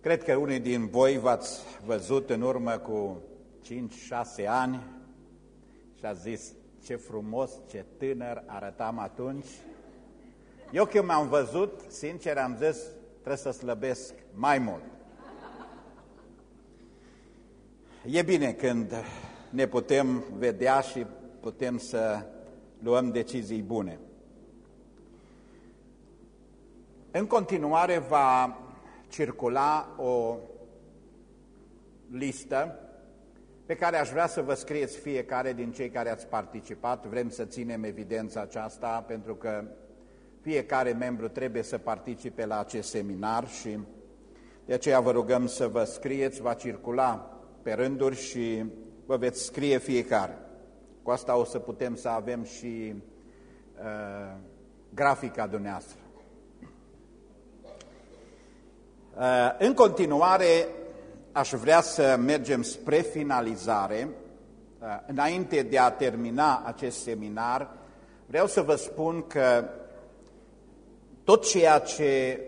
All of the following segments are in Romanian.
Cred că unii din voi v-ați văzut în urmă cu 5-6 ani și a zis ce frumos, ce tânăr arătam atunci. Eu când m-am văzut, sincer am zis, trebuie să slăbesc mai mult. E bine când ne putem vedea și putem să luăm decizii bune. În continuare va circula o listă pe care aș vrea să vă scrieți fiecare din cei care ați participat. Vrem să ținem evidența aceasta pentru că fiecare membru trebuie să participe la acest seminar și de aceea vă rugăm să vă scrieți, va circula pe rânduri și vă veți scrie fiecare. Cu asta o să putem să avem și uh, grafica dumneavoastră. Uh, în continuare, aș vrea să mergem spre finalizare. Uh, înainte de a termina acest seminar, vreau să vă spun că tot ceea ce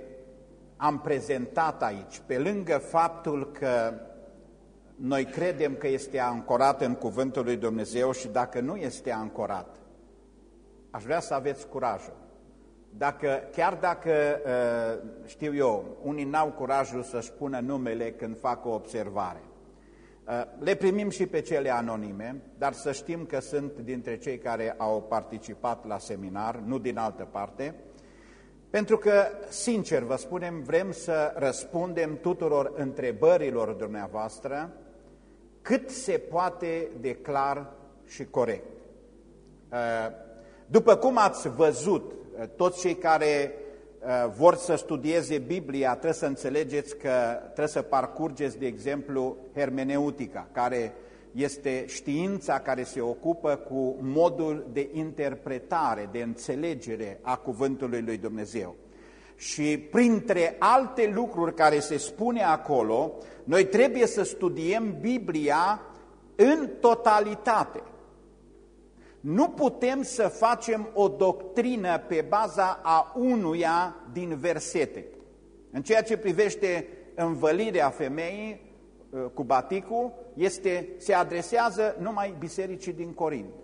am prezentat aici, pe lângă faptul că noi credem că este ancorat în Cuvântul lui Dumnezeu și dacă nu este ancorat, aș vrea să aveți curajul. Dacă, chiar dacă, uh, știu eu, unii n-au curajul să spună numele când fac o observare, uh, le primim și pe cele anonime, dar să știm că sunt dintre cei care au participat la seminar, nu din altă parte, pentru că, sincer vă spunem, vrem să răspundem tuturor întrebărilor dumneavoastră cât se poate de clar și corect. Uh, după cum ați văzut, uh, toți cei care uh, vor să studieze Biblia, trebuie să înțelegeți că trebuie să parcurgeți, de exemplu, hermeneutica, care este știința care se ocupă cu modul de interpretare, de înțelegere a Cuvântului lui Dumnezeu. Și printre alte lucruri care se spune acolo, noi trebuie să studiem Biblia în totalitate. Nu putem să facem o doctrină pe baza a unuia din versete. În ceea ce privește învălirea femeii uh, cu baticul, este, se adresează numai bisericii din Corint.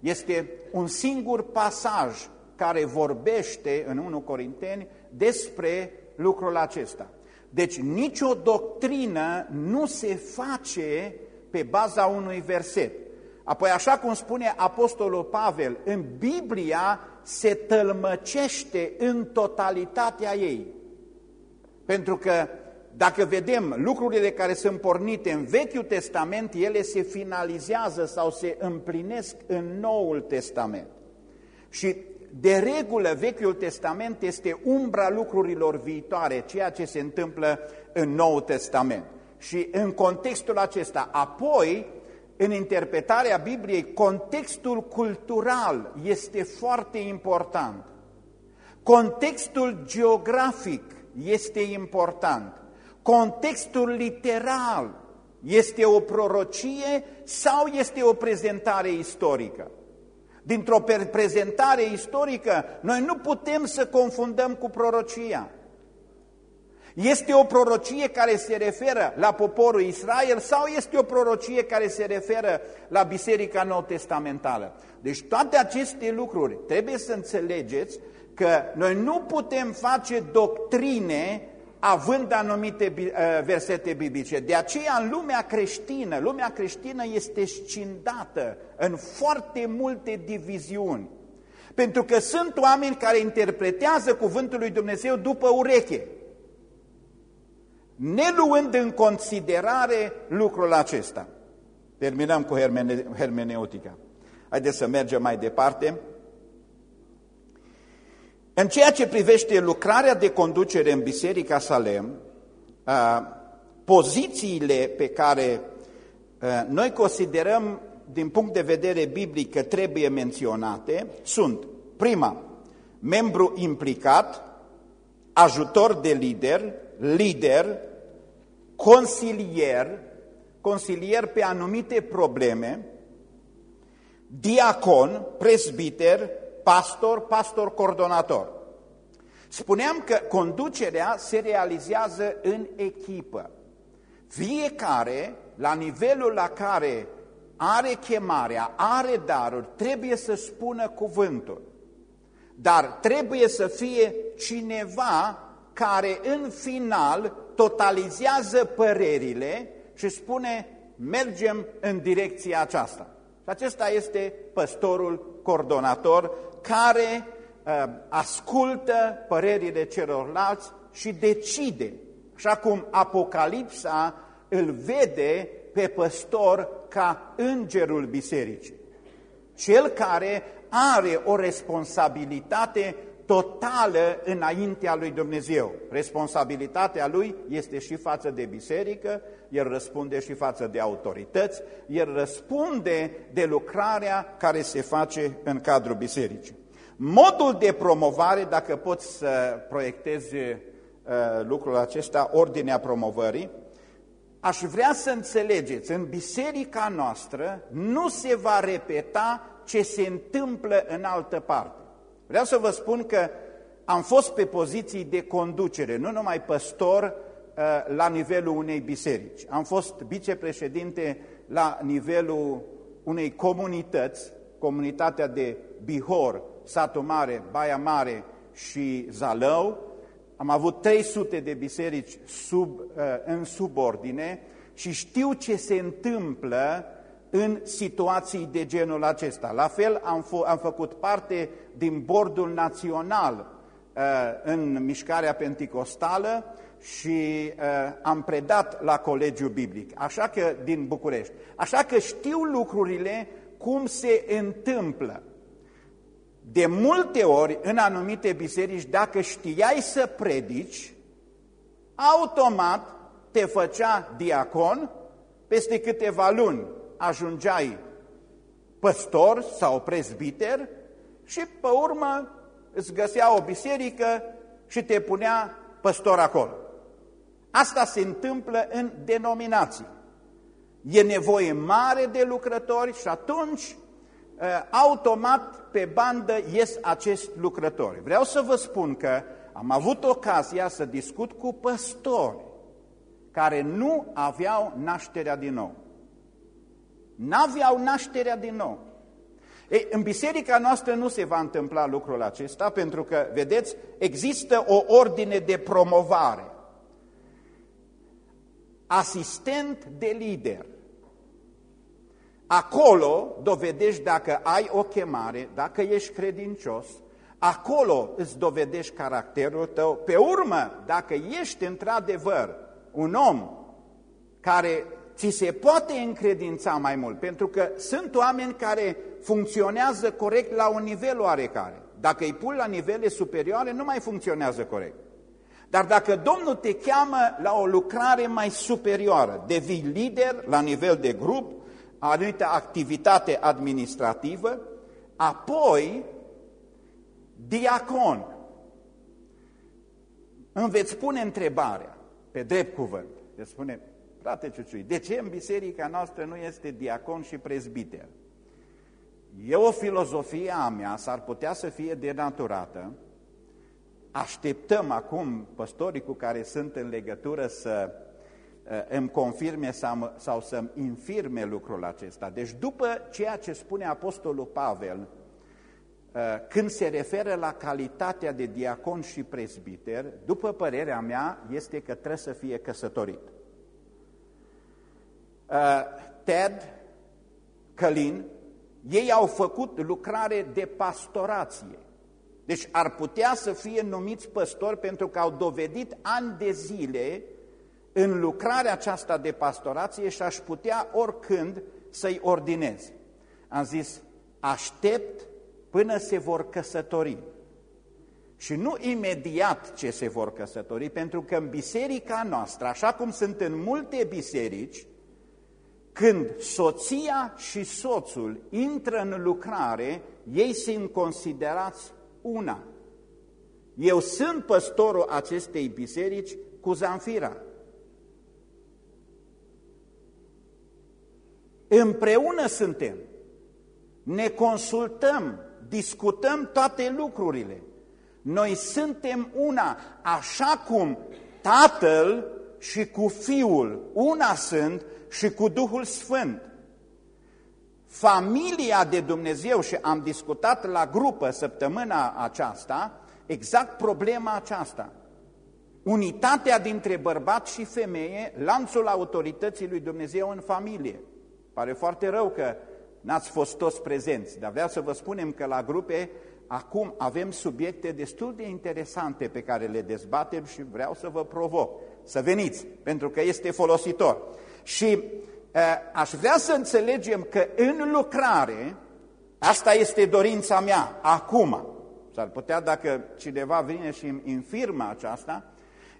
Este un singur pasaj care vorbește în 1 Corinteni despre lucrul acesta. Deci nicio doctrină nu se face pe baza unui verset. Apoi, așa cum spune Apostolul Pavel, în Biblia se tălmăcește în totalitatea ei. Pentru că dacă vedem lucrurile care sunt pornite în Vechiul Testament, ele se finalizează sau se împlinesc în Noul Testament. Și de regulă, Vechiul Testament este umbra lucrurilor viitoare, ceea ce se întâmplă în Noul Testament. Și în contextul acesta, apoi, în interpretarea Bibliei, contextul cultural este foarte important. Contextul geografic este important. Contextul literal este o prorocie sau este o prezentare istorică? dintr-o prezentare istorică, noi nu putem să confundăm cu prorocia. Este o prorocie care se referă la poporul Israel sau este o prorocie care se referă la Biserica Nou Testamentală? Deci toate aceste lucruri trebuie să înțelegeți că noi nu putem face doctrine având anumite uh, versete biblice. De aceea în lumea creștină, lumea creștină este scindată în foarte multe diviziuni. Pentru că sunt oameni care interpretează cuvântul lui Dumnezeu după ureche, ne luând în considerare lucrul acesta. Terminăm cu hermene hermeneutica. Haideți să mergem mai departe. În ceea ce privește lucrarea de conducere în Biserica Salem, pozițiile pe care noi considerăm din punct de vedere biblic că trebuie menționate sunt, prima, membru implicat, ajutor de lider, lider, consilier, consilier pe anumite probleme, diacon, presbiter, pastor, pastor coordonator. Spuneam că conducerea se realizează în echipă. Fiecare, la nivelul la care are chemarea, are daruri, trebuie să spună cuvântul. Dar trebuie să fie cineva care în final totalizează părerile și spune mergem în direcția aceasta. Și acesta este păstorul coordonator care uh, ascultă părerile celorlalți și decide, așa cum Apocalipsa îl vede pe păstor ca îngerul bisericii. Cel care are o responsabilitate totală înaintea lui Dumnezeu. Responsabilitatea lui este și față de biserică, el răspunde și față de autorități, el răspunde de lucrarea care se face în cadrul bisericii. Modul de promovare, dacă poți să proiectezi uh, lucrul acesta, ordinea promovării, aș vrea să înțelegeți, în biserica noastră nu se va repeta ce se întâmplă în altă parte. Vreau să vă spun că am fost pe poziții de conducere, nu numai păstor uh, la nivelul unei biserici. Am fost vicepreședinte la nivelul unei comunități, comunitatea de Bihor, Satul Mare, Baia Mare și Zalău. Am avut 300 de biserici sub, uh, în subordine și știu ce se întâmplă în situații de genul acesta. La fel am, am făcut parte din bordul național uh, în mișcarea penticostală și uh, am predat la Colegiul Biblic, așa că din București. Așa că știu lucrurile cum se întâmplă. De multe ori, în anumite biserici, dacă știai să predici, automat te făcea diacon peste câteva luni ajungeai păstor sau prezbiter și pe urmă îți găsea o biserică și te punea păstor acolo. Asta se întâmplă în denominații. E nevoie mare de lucrători și atunci ă, automat pe bandă ies acești lucrători. Vreau să vă spun că am avut ocazia să discut cu păstori care nu aveau nașterea din nou. N-aveau nașterea din nou. Ei, în biserica noastră nu se va întâmpla lucrul acesta, pentru că, vedeți, există o ordine de promovare. Asistent de lider. Acolo dovedești dacă ai o chemare, dacă ești credincios, acolo îți dovedești caracterul tău. Pe urmă, dacă ești într-adevăr un om care ți se poate încredința mai mult, pentru că sunt oameni care funcționează corect la un nivel oarecare. Dacă îi pui la nivele superioare, nu mai funcționează corect. Dar dacă Domnul te cheamă la o lucrare mai superioară, devii lider la nivel de grup, anumită activitate administrativă, apoi diacon. Îmi veți pune întrebarea, pe drept cuvânt, veți spune, Frate Ciuciui, de ce în biserica noastră nu este diacon și prezbiter? E o filozofie a mea, s-ar putea să fie denaturată. Așteptăm acum păstorii cu care sunt în legătură să uh, îmi confirme sau, sau să-mi infirme lucrul acesta. Deci după ceea ce spune Apostolul Pavel, uh, când se referă la calitatea de diacon și prezbiter, după părerea mea, este că trebuie să fie căsătorit. Uh, Ted, Călin, ei au făcut lucrare de pastorație. Deci ar putea să fie numiți păstori pentru că au dovedit ani de zile în lucrarea aceasta de pastorație și aș putea oricând să-i ordinez. Am zis, aștept până se vor căsători. Și nu imediat ce se vor căsători, pentru că în biserica noastră, așa cum sunt în multe biserici, când soția și soțul intră în lucrare, ei sunt considerați una. Eu sunt păstorul acestei biserici cu Zanfira. Împreună suntem, ne consultăm, discutăm toate lucrurile. Noi suntem una, așa cum Tatăl și cu Fiul una sunt și cu Duhul Sfânt. Familia de Dumnezeu, și am discutat la grupă săptămâna aceasta, exact problema aceasta. Unitatea dintre bărbat și femeie, lanțul autorității lui Dumnezeu în familie. Pare foarte rău că n-ați fost toți prezenți, dar vreau să vă spunem că la grupe acum avem subiecte destul de interesante pe care le dezbatem și vreau să vă provoc să veniți, pentru că este folositor. Și aș vrea să înțelegem că în lucrare, asta este dorința mea, acum, s-ar putea dacă cineva vine și îmi infirmă aceasta,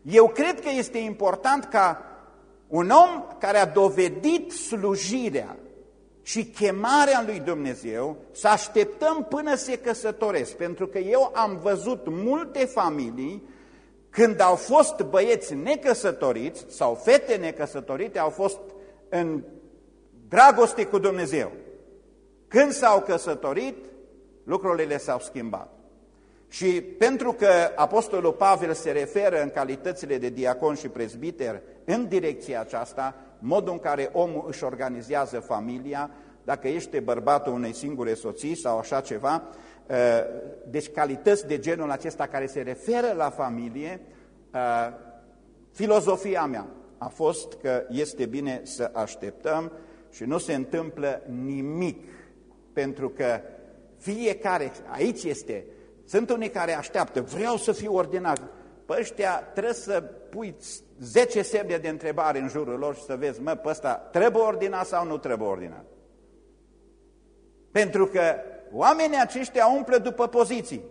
eu cred că este important ca un om care a dovedit slujirea și chemarea lui Dumnezeu să așteptăm până se căsătoresc, pentru că eu am văzut multe familii când au fost băieți necăsătoriți sau fete necăsătorite, au fost în dragoste cu Dumnezeu. Când s-au căsătorit, lucrurile s-au schimbat. Și pentru că Apostolul Pavel se referă în calitățile de diacon și prezbiter în direcția aceasta, modul în care omul își organizează familia, dacă ești bărbatul unei singure soții sau așa ceva, ă, deci calități de genul acesta care se referă la familie, ă, filozofia mea a fost că este bine să așteptăm și nu se întâmplă nimic, pentru că fiecare, aici este, sunt unii care așteaptă, vreau să fiu ordinat, pe ăștia trebuie să pui 10 semne de întrebare în jurul lor și să vezi, mă, pe ăsta trebuie ordinat sau nu trebuie ordinat? Pentru că oamenii aceștia umplă după poziții.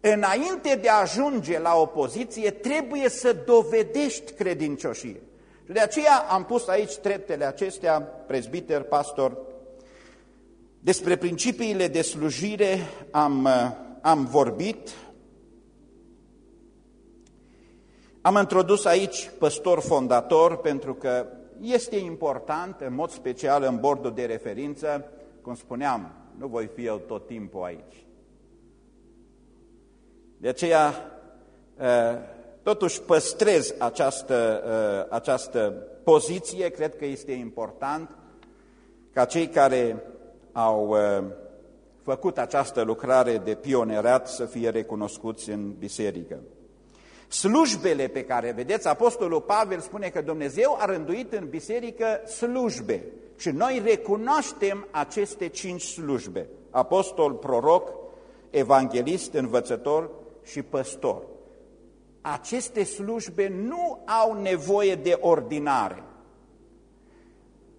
Înainte de a ajunge la o poziție, trebuie să dovedești credincioșie. Și de aceea am pus aici treptele acestea, prezbiter, pastor, despre principiile de slujire am, am vorbit, am introdus aici păstor fondator pentru că este important, în mod special în bordul de referință, cum spuneam, nu voi fi eu tot timpul aici. De aceea, totuși păstrez această, această poziție, cred că este important ca cei care au făcut această lucrare de pionerat să fie recunoscuți în biserică. Slujbele pe care, vedeți, Apostolul Pavel spune că Dumnezeu a rânduit în biserică slujbe și noi recunoaștem aceste cinci slujbe, apostol, proroc, evanghelist, învățător și păstor. Aceste slujbe nu au nevoie de ordinare.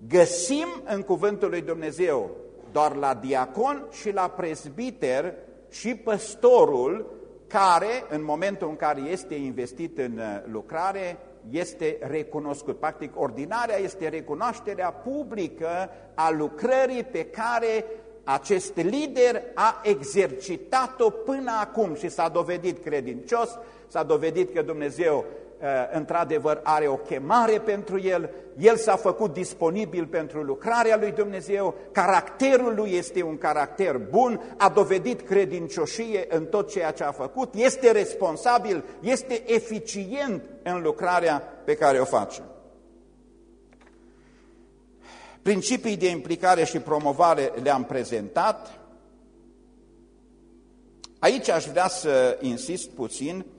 Găsim în cuvântul lui Dumnezeu doar la diacon și la prezbiter și păstorul care, în momentul în care este investit în uh, lucrare, este recunoscut. Practic, ordinarea este recunoașterea publică a lucrării pe care acest lider a exercitat-o până acum și s-a dovedit credincios, s-a dovedit că Dumnezeu Uh, într-adevăr are o chemare pentru el, el s-a făcut disponibil pentru lucrarea lui Dumnezeu, caracterul lui este un caracter bun, a dovedit credincioșie în tot ceea ce a făcut, este responsabil, este eficient în lucrarea pe care o face. Principii de implicare și promovare le-am prezentat. Aici aș vrea să insist puțin Uh,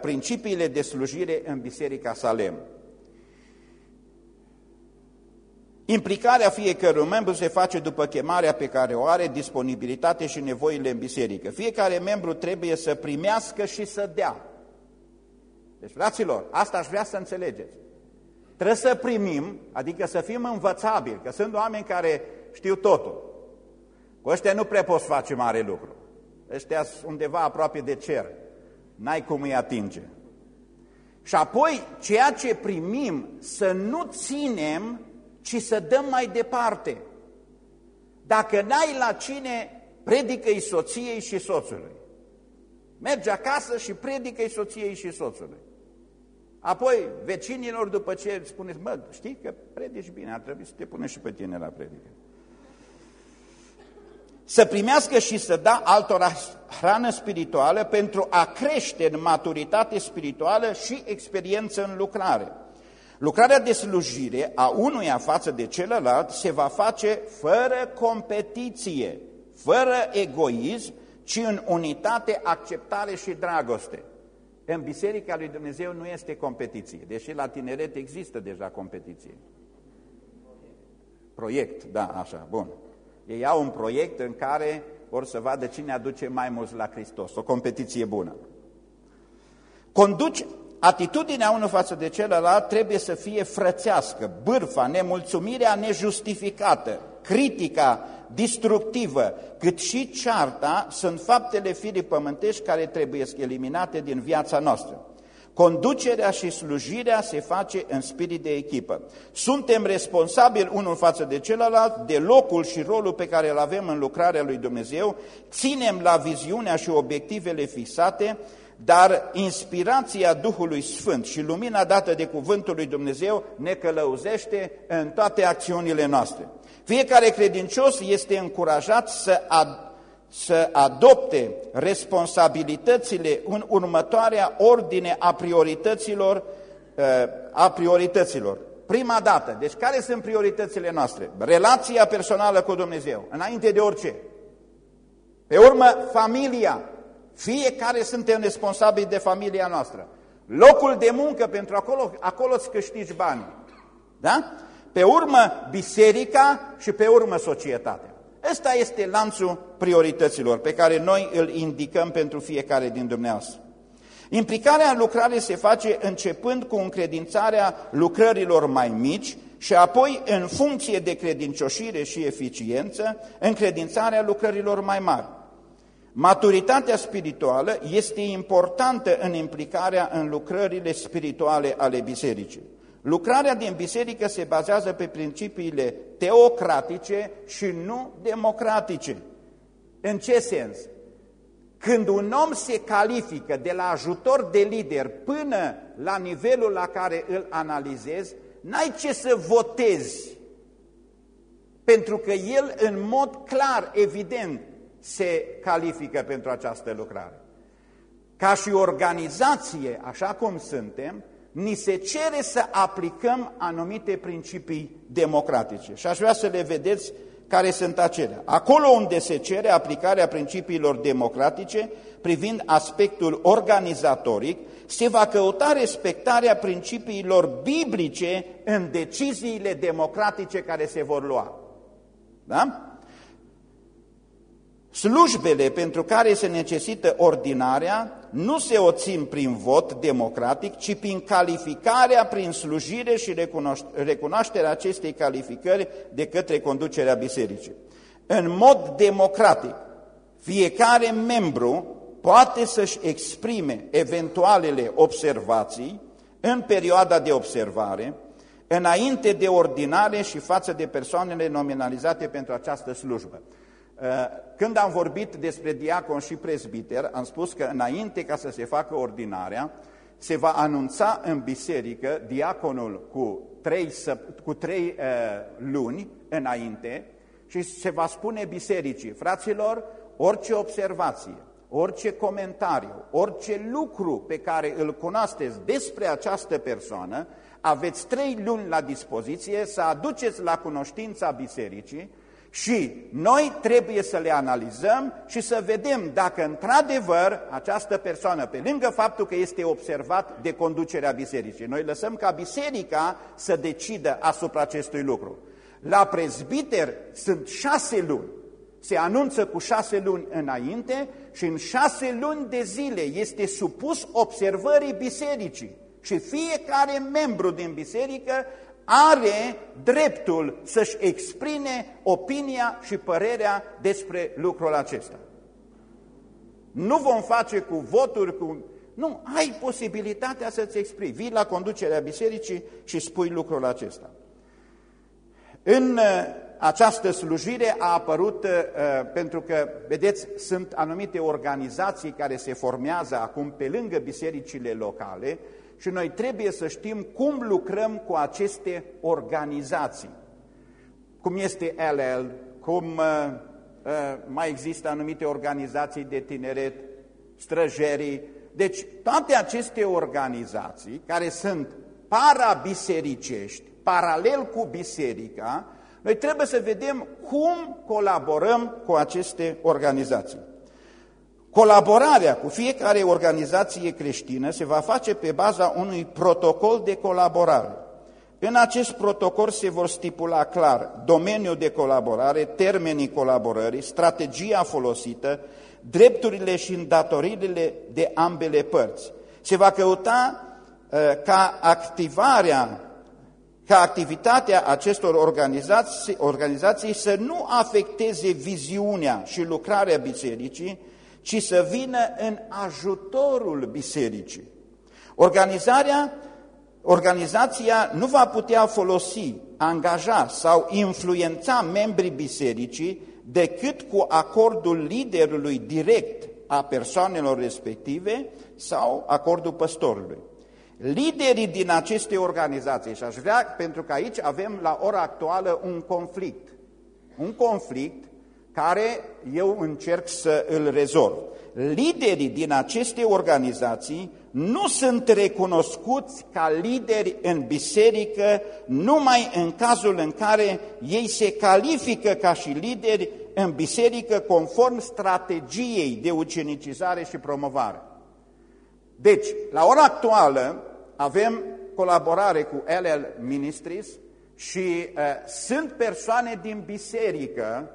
principiile de slujire în Biserica Salem. Implicarea fiecărui membru se face după chemarea pe care o are, disponibilitate și nevoile în biserică. Fiecare membru trebuie să primească și să dea. Deci, fraților, asta aș vrea să înțelegeți. Trebuie să primim, adică să fim învățabili, că sunt oameni care știu totul. Cu ăștia nu prea poți face mare lucru. Ăștia undeva aproape de cer n-ai cum îi atinge. Și apoi, ceea ce primim, să nu ținem, ci să dăm mai departe. Dacă n-ai la cine, predică-i soției și soțului. Mergi acasă și predică-i soției și soțului. Apoi, vecinilor, după ce spuneți, mă, știi că predici bine, ar trebui să te pune și pe tine la predică. Să primească și să da altora hrană spirituală pentru a crește în maturitate spirituală și experiență în lucrare. Lucrarea de slujire a unuia față de celălalt se va face fără competiție, fără egoism, ci în unitate, acceptare și dragoste. În Biserica lui Dumnezeu nu este competiție, deși la tineret există deja competiție. Proiect, da, așa, bun. Ei au un proiect în care vor să vadă cine aduce mai mulți la Hristos, o competiție bună. Conduce, atitudinea unul față de celălalt trebuie să fie frățească, bârfa, nemulțumirea nejustificată, critica destructivă, cât și cearta sunt faptele firii pământești care trebuie eliminate din viața noastră. Conducerea și slujirea se face în spirit de echipă. Suntem responsabili unul față de celălalt de locul și rolul pe care îl avem în lucrarea lui Dumnezeu, ținem la viziunea și obiectivele fixate, dar inspirația Duhului Sfânt și lumina dată de Cuvântul lui Dumnezeu ne călăuzește în toate acțiunile noastre. Fiecare credincios este încurajat să, ad, să adopte responsabilitățile în următoarea ordine a priorităților, uh, a priorităților. Prima dată, deci care sunt prioritățile noastre? Relația personală cu Dumnezeu, înainte de orice. Pe urmă, familia. Fiecare suntem responsabili de familia noastră. Locul de muncă, pentru acolo, acolo îți câștigi bani. Da? pe urmă biserica și pe urmă societatea. Ăsta este lanțul priorităților pe care noi îl indicăm pentru fiecare din dumneavoastră. Implicarea în lucrare se face începând cu încredințarea lucrărilor mai mici și apoi, în funcție de credincioșire și eficiență, încredințarea lucrărilor mai mari. Maturitatea spirituală este importantă în implicarea în lucrările spirituale ale bisericii. Lucrarea din biserică se bazează pe principiile teocratice și nu democratice. În ce sens? Când un om se califică de la ajutor de lider până la nivelul la care îl analizezi, n-ai ce să votezi, pentru că el în mod clar, evident, se califică pentru această lucrare. Ca și organizație, așa cum suntem, ni se cere să aplicăm anumite principii democratice. Și aș vrea să le vedeți care sunt acelea. Acolo unde se cere aplicarea principiilor democratice privind aspectul organizatoric, se va căuta respectarea principiilor biblice în deciziile democratice care se vor lua. Da? Slujbele pentru care se necesită ordinarea nu se oțin prin vot democratic, ci prin calificarea, prin slujire și recunoașterea acestei calificări de către conducerea bisericii. În mod democratic, fiecare membru poate să-și exprime eventualele observații în perioada de observare, înainte de ordinare și față de persoanele nominalizate pentru această slujbă. Uh, când am vorbit despre diacon și prezbiter, am spus că înainte ca să se facă ordinarea, se va anunța în biserică diaconul cu trei, cu trei uh, luni înainte și se va spune bisericii, fraților, orice observație, orice comentariu, orice lucru pe care îl cunoașteți despre această persoană, aveți trei luni la dispoziție să aduceți la cunoștința bisericii și noi trebuie să le analizăm și să vedem dacă într-adevăr această persoană, pe lângă faptul că este observat de conducerea bisericii, noi lăsăm ca biserica să decidă asupra acestui lucru. La prezbiter sunt șase luni. Se anunță cu șase luni înainte și în șase luni de zile este supus observării bisericii. Și fiecare membru din biserică are dreptul să-și exprime opinia și părerea despre lucrul acesta. Nu vom face cu voturi, cu... Nu, ai posibilitatea să-ți exprimi. Vii la conducerea bisericii și spui lucrul acesta. În uh, această slujire a apărut, uh, pentru că, vedeți, sunt anumite organizații care se formează acum pe lângă bisericile locale, și noi trebuie să știm cum lucrăm cu aceste organizații. Cum este LL, cum uh, mai există anumite organizații de tineret, străjerii. Deci toate aceste organizații care sunt parabisericești, paralel cu biserica, noi trebuie să vedem cum colaborăm cu aceste organizații. Colaborarea cu fiecare organizație creștină se va face pe baza unui protocol de colaborare. În acest protocol se vor stipula clar domeniul de colaborare, termenii colaborării, strategia folosită, drepturile și îndatoririle de ambele părți. Se va căuta uh, ca activarea, ca activitatea acestor organizații, organizații să nu afecteze viziunea și lucrarea bisericii, ci să vină în ajutorul bisericii. Organizarea Organizația nu va putea folosi, angaja sau influența membrii bisericii decât cu acordul liderului direct a persoanelor respective sau acordul păstorului. Liderii din aceste organizații, și aș vrea, pentru că aici avem la ora actuală un conflict, un conflict care eu încerc să îl rezolv. Liderii din aceste organizații nu sunt recunoscuți ca lideri în biserică numai în cazul în care ei se califică ca și lideri în biserică conform strategiei de ucenicizare și promovare. Deci, la ora actuală avem colaborare cu LL Ministries și uh, sunt persoane din biserică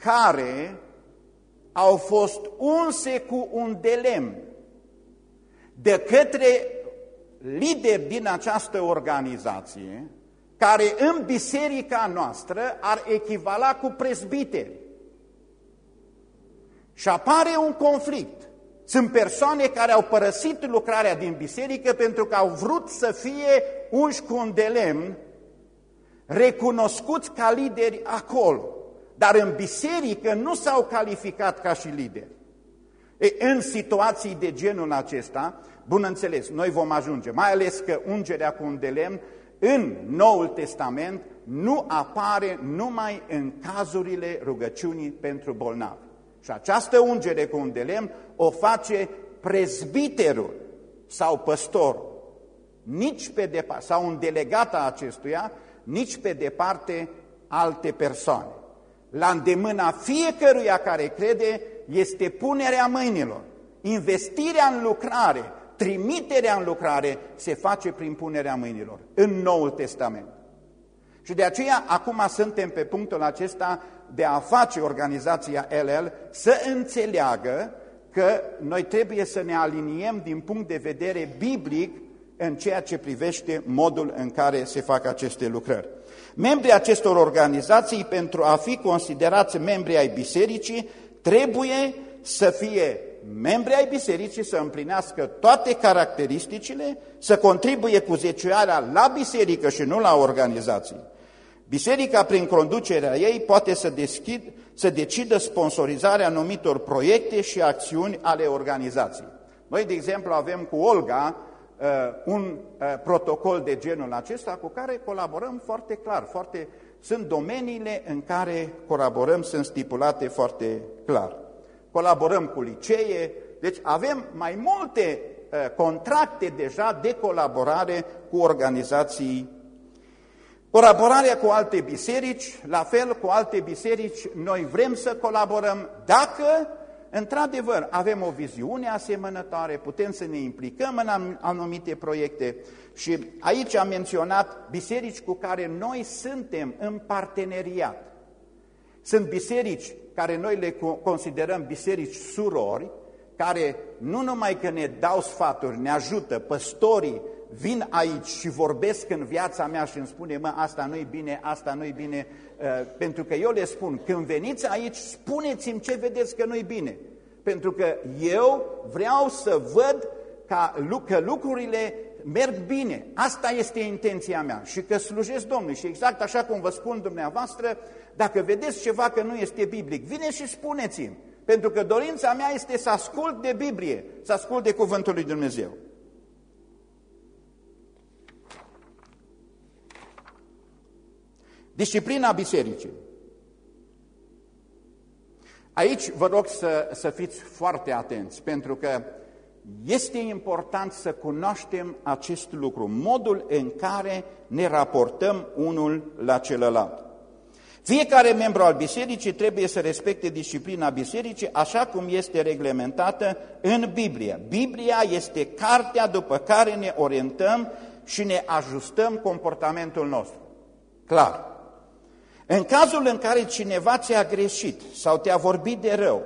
care au fost unse cu un de lemn de către lideri din această organizație, care în biserica noastră ar echivala cu prezbiteri. Și apare un conflict. Sunt persoane care au părăsit lucrarea din biserică pentru că au vrut să fie unși cu un de lemn, recunoscuți ca lideri acolo. Dar în biserică nu s-au calificat ca și lideri. E, în situații de genul acesta, bun înțeles, noi vom ajunge, mai ales că ungerea cu un de lemn în Noul Testament nu apare numai în cazurile rugăciunii pentru bolnavi. Și această ungere cu un de lemn o face prezbiterul sau păstorul, nici pe departe, sau un delegat a acestuia, nici pe departe alte persoane. La îndemâna fiecăruia care crede este punerea mâinilor. Investirea în lucrare, trimiterea în lucrare se face prin punerea mâinilor în Noul Testament. Și de aceea acum suntem pe punctul acesta de a face organizația LL să înțeleagă că noi trebuie să ne aliniem din punct de vedere biblic în ceea ce privește modul în care se fac aceste lucrări. Membrii acestor organizații, pentru a fi considerați membri ai bisericii, trebuie să fie membri ai bisericii, să împlinească toate caracteristicile, să contribuie cu zecioarea la biserică și nu la organizații. Biserica, prin conducerea ei, poate să, deschid, să decidă sponsorizarea anumitor proiecte și acțiuni ale organizației. Noi, de exemplu, avem cu Olga uh, un uh, protocol de genul acesta cu care colaborăm foarte clar, foarte, sunt domeniile în care colaborăm, sunt stipulate foarte clar. Colaborăm cu licee, deci avem mai multe uh, contracte deja de colaborare cu organizații Colaborarea cu alte biserici, la fel cu alte biserici, noi vrem să colaborăm dacă, într-adevăr, avem o viziune asemănătoare, putem să ne implicăm în anumite proiecte și aici am menționat biserici cu care noi suntem în parteneriat. Sunt biserici care noi le considerăm biserici surori, care nu numai că ne dau sfaturi, ne ajută, păstorii vin aici și vorbesc în viața mea și îmi spune, mă, asta nu-i bine, asta nu-i bine, uh, pentru că eu le spun, când veniți aici, spuneți-mi ce vedeți că nu-i bine. Pentru că eu vreau să văd ca, că lucrurile merg bine. Asta este intenția mea și că slujesc Domnului. Și exact așa cum vă spun dumneavoastră, dacă vedeți ceva că nu este biblic, vine și spuneți-mi. Pentru că dorința mea este să ascult de Biblie, să ascult de Cuvântul lui Dumnezeu. Disciplina bisericii. Aici vă rog să, să fiți foarte atenți, pentru că este important să cunoaștem acest lucru, modul în care ne raportăm unul la celălalt. Fiecare membru al bisericii trebuie să respecte disciplina bisericii așa cum este reglementată în Biblie. Biblia este cartea după care ne orientăm și ne ajustăm comportamentul nostru. Clar. În cazul în care cineva ți-a greșit sau te-a vorbit de rău,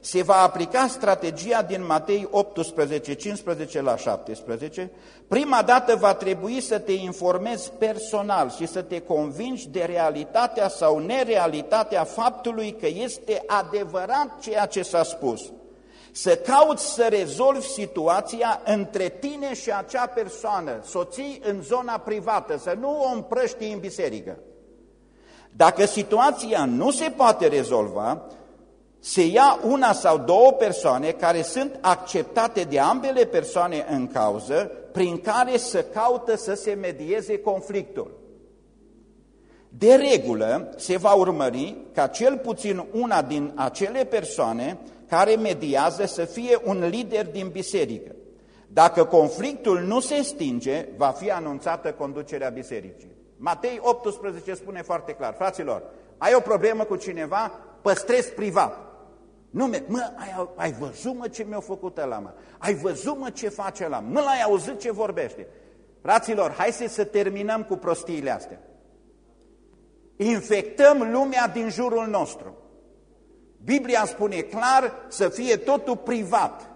se va aplica strategia din Matei 18, 15 la 17. Prima dată va trebui să te informezi personal și să te convingi de realitatea sau nerealitatea faptului că este adevărat ceea ce s-a spus. Să cauți să rezolvi situația între tine și acea persoană, soții în zona privată, să nu o împrăști în biserică. Dacă situația nu se poate rezolva, se ia una sau două persoane care sunt acceptate de ambele persoane în cauză, prin care să caută să se medieze conflictul. De regulă, se va urmări ca cel puțin una din acele persoane care mediază să fie un lider din biserică. Dacă conflictul nu se stinge, va fi anunțată conducerea bisericii. Matei 18 spune foarte clar, fraților, ai o problemă cu cineva, păstrezi privat. Nu, mă, ai, ai văzut mă ce mi-a făcut ăla, mă? Ai văzut mă ce face ăla? Mă, l-ai auzit ce vorbește? Fraților, hai să, să terminăm cu prostiile astea. Infectăm lumea din jurul nostru. Biblia spune clar să fie totul privat.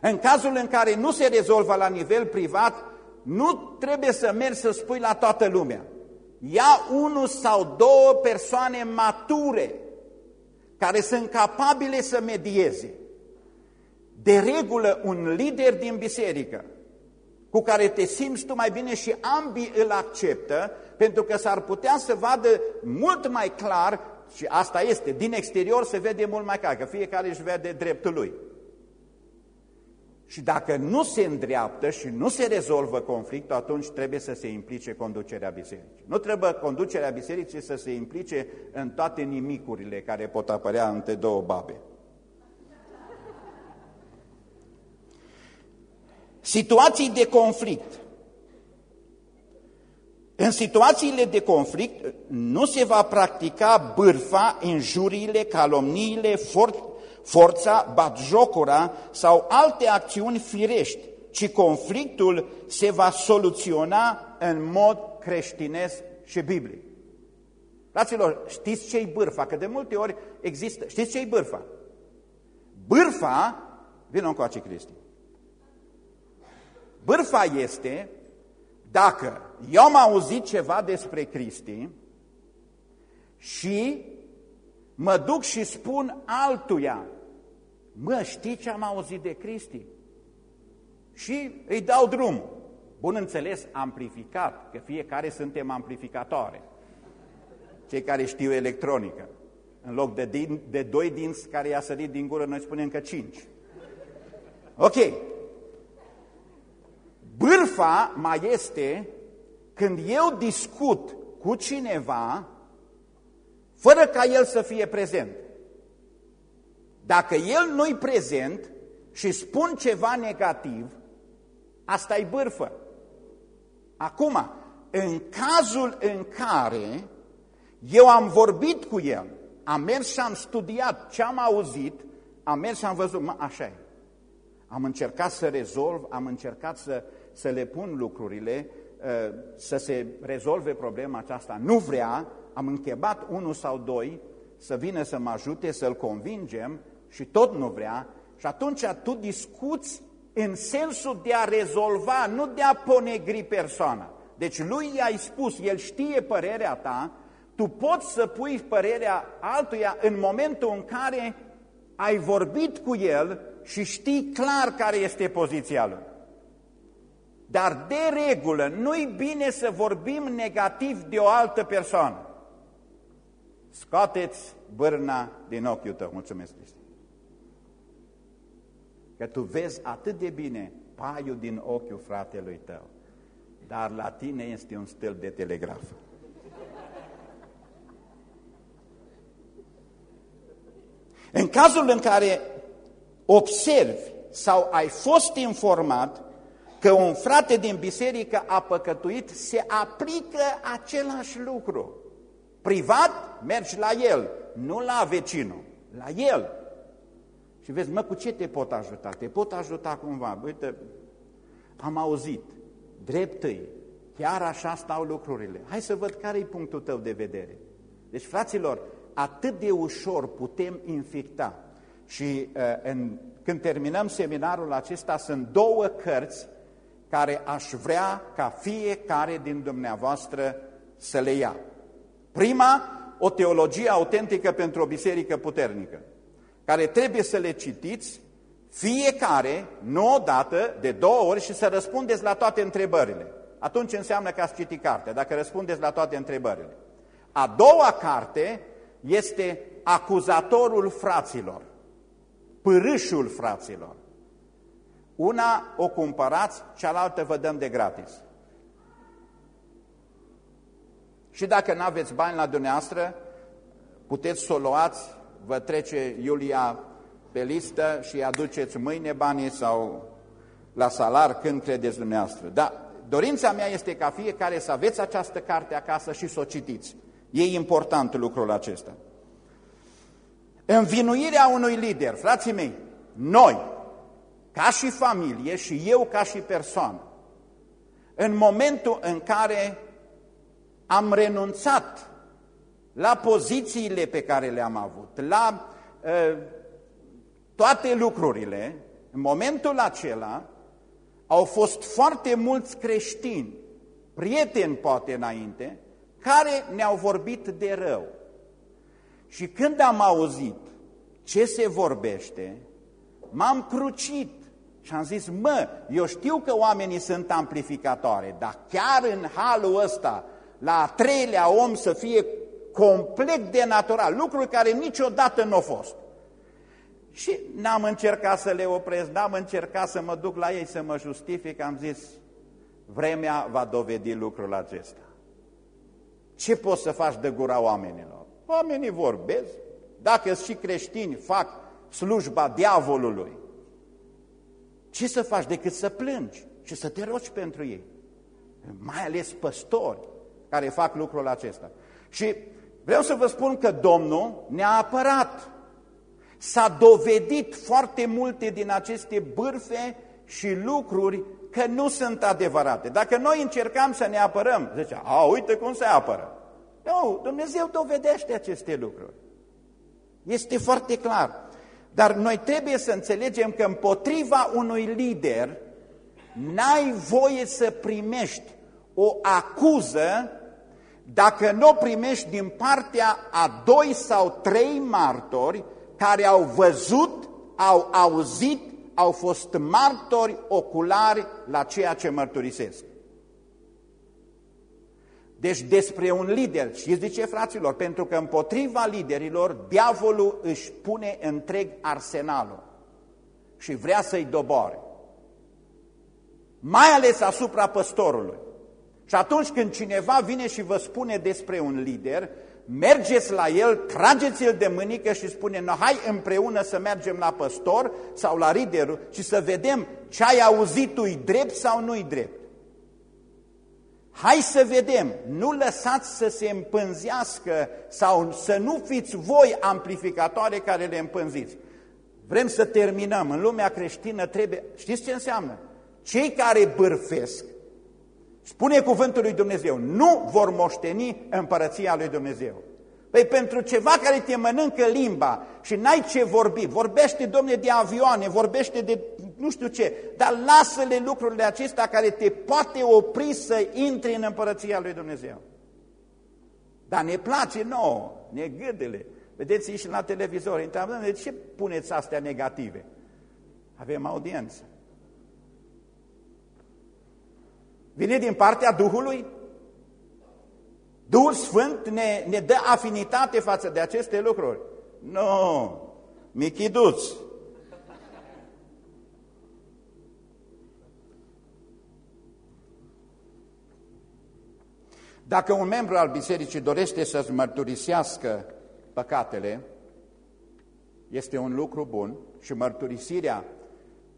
În cazul în care nu se rezolvă la nivel privat, nu trebuie să mergi să spui la toată lumea. Ia unul sau două persoane mature care sunt capabile să medieze. De regulă, un lider din biserică cu care te simți tu mai bine și ambii îl acceptă, pentru că s-ar putea să vadă mult mai clar, și asta este, din exterior se vede mult mai clar, că fiecare își vede dreptul lui. Și dacă nu se îndreaptă și nu se rezolvă conflictul, atunci trebuie să se implice conducerea bisericii. Nu trebuie conducerea bisericii să se implice în toate nimicurile care pot apărea între două babe. Situații de conflict. În situațiile de conflict nu se va practica bârfa, injuriile, calomniile, for forța, batjocura sau alte acțiuni firești, ci conflictul se va soluționa în mod creștinesc și biblic. Fraților, știți ce-i bârfa? Că de multe ori există. Știți ce-i bârfa? Bârfa, vină încoace Cristi. Bârfa este dacă eu am auzit ceva despre Cristi și mă duc și spun altuia, mă, știi ce am auzit de Cristi? Și îi dau drum. Bun înțeles, amplificat, că fiecare suntem amplificatoare. Cei care știu electronică. În loc de, din, de doi dinți care i-a sărit din gură, noi spunem că cinci. Ok. Bârfa mai este când eu discut cu cineva fără ca el să fie prezent. Dacă el nu-i prezent și spun ceva negativ, asta e bârfă. Acum, în cazul în care eu am vorbit cu el, am mers și am studiat ce am auzit, am mers și am văzut, mă, așa e. Am încercat să rezolv, am încercat să, să le pun lucrurile, ă, să se rezolve problema aceasta. Nu vrea, am închebat unul sau doi să vină să mă ajute, să-l convingem și tot nu vrea, și atunci tu discuți în sensul de a rezolva, nu de a ponegri persoana. Deci lui i-ai spus, el știe părerea ta, tu poți să pui părerea altuia în momentul în care ai vorbit cu el și știi clar care este poziția lui. Dar de regulă nu-i bine să vorbim negativ de o altă persoană. Scoateți bârna din ochiul tău. Mulțumesc, Cristi. Că tu vezi atât de bine paiul din ochiul fratelui tău, dar la tine este un stâlp de telegraf. În cazul în care observi sau ai fost informat că un frate din biserică a păcătuit, se aplică același lucru. Privat, mergi la el, nu la vecinul, la el. Și vezi, mă, cu ce te pot ajuta? Te pot ajuta cumva. Uite, am auzit, dreptăi, chiar așa stau lucrurile. Hai să văd care e punctul tău de vedere. Deci, fraților, atât de ușor putem infecta. Și uh, în, când terminăm seminarul acesta, sunt două cărți care aș vrea ca fiecare din dumneavoastră să le ia. Prima, o teologie autentică pentru o biserică puternică, care trebuie să le citiți fiecare, nu odată, de două ori și să răspundeți la toate întrebările. Atunci înseamnă că ați citit cartea, dacă răspundeți la toate întrebările. A doua carte este acuzatorul fraților, pârâșul fraților. Una o cumpărați, cealaltă vă dăm de gratis. Și dacă nu aveți bani la dumneavoastră, puteți să o luați, vă trece Iulia pe listă și aduceți mâine banii sau la salar când credeți dumneavoastră. Dar dorința mea este ca fiecare să aveți această carte acasă și să o citiți. E important lucrul acesta. Învinuirea unui lider, frații mei, noi, ca și familie și eu ca și persoană, în momentul în care am renunțat la pozițiile pe care le-am avut, la uh, toate lucrurile, în momentul acela au fost foarte mulți creștini, prieteni poate înainte, care ne-au vorbit de rău. Și când am auzit ce se vorbește, m-am crucit și am zis, mă, eu știu că oamenii sunt amplificatoare, dar chiar în halul ăsta, la a treilea om să fie complet de natural, lucruri care niciodată nu au fost. Și n-am încercat să le opresc, n-am încercat să mă duc la ei să mă justific, am zis, vremea va dovedi lucrul acesta. Ce poți să faci de gura oamenilor? Oamenii vorbesc, dacă și creștini fac slujba diavolului, ce să faci decât să plângi și să te rogi pentru ei? Mai ales păstori care fac lucrul acesta. Și vreau să vă spun că Domnul ne-a apărat. S-a dovedit foarte multe din aceste bârfe și lucruri că nu sunt adevărate. Dacă noi încercam să ne apărăm, zicea, a, uite cum se apără. Nu, Dumnezeu dovedește aceste lucruri. Este foarte clar. Dar noi trebuie să înțelegem că împotriva unui lider n-ai voie să primești o acuză dacă nu o primești din partea a doi sau trei martori care au văzut, au auzit, au fost martori oculari la ceea ce mărturisesc. Deci despre un lider, și zice fraților, pentru că împotriva liderilor, diavolul își pune întreg arsenalul și vrea să-i doboare. Mai ales asupra păstorului. Și atunci când cineva vine și vă spune despre un lider, mergeți la el, trageți-l de mânică și spune, no, hai împreună să mergem la păstor sau la liderul și să vedem ce ai auzit tu drept sau nu-i drept. Hai să vedem, nu lăsați să se împânzească sau să nu fiți voi amplificatoare care le împânziți. Vrem să terminăm. În lumea creștină trebuie... Știți ce înseamnă? Cei care bârfesc, spune cuvântul lui Dumnezeu, nu vor moșteni împărăția lui Dumnezeu. Păi pentru ceva care te mănâncă limba și n-ai ce vorbi, vorbește, domne, de avioane, vorbește de nu știu ce, dar lasă-le lucrurile acestea care te poate opri să intri în împărăția lui Dumnezeu. Dar ne place nouă, ne gâdele. Vedeți și la televizor, întreabă, de ce puneți astea negative? Avem audiență. Vine din partea Duhului? Duhul Sfânt ne, ne dă afinitate față de aceste lucruri. Nu, no, michiduț. Dacă un membru al bisericii dorește să-ți mărturisească păcatele, este un lucru bun și mărturisirea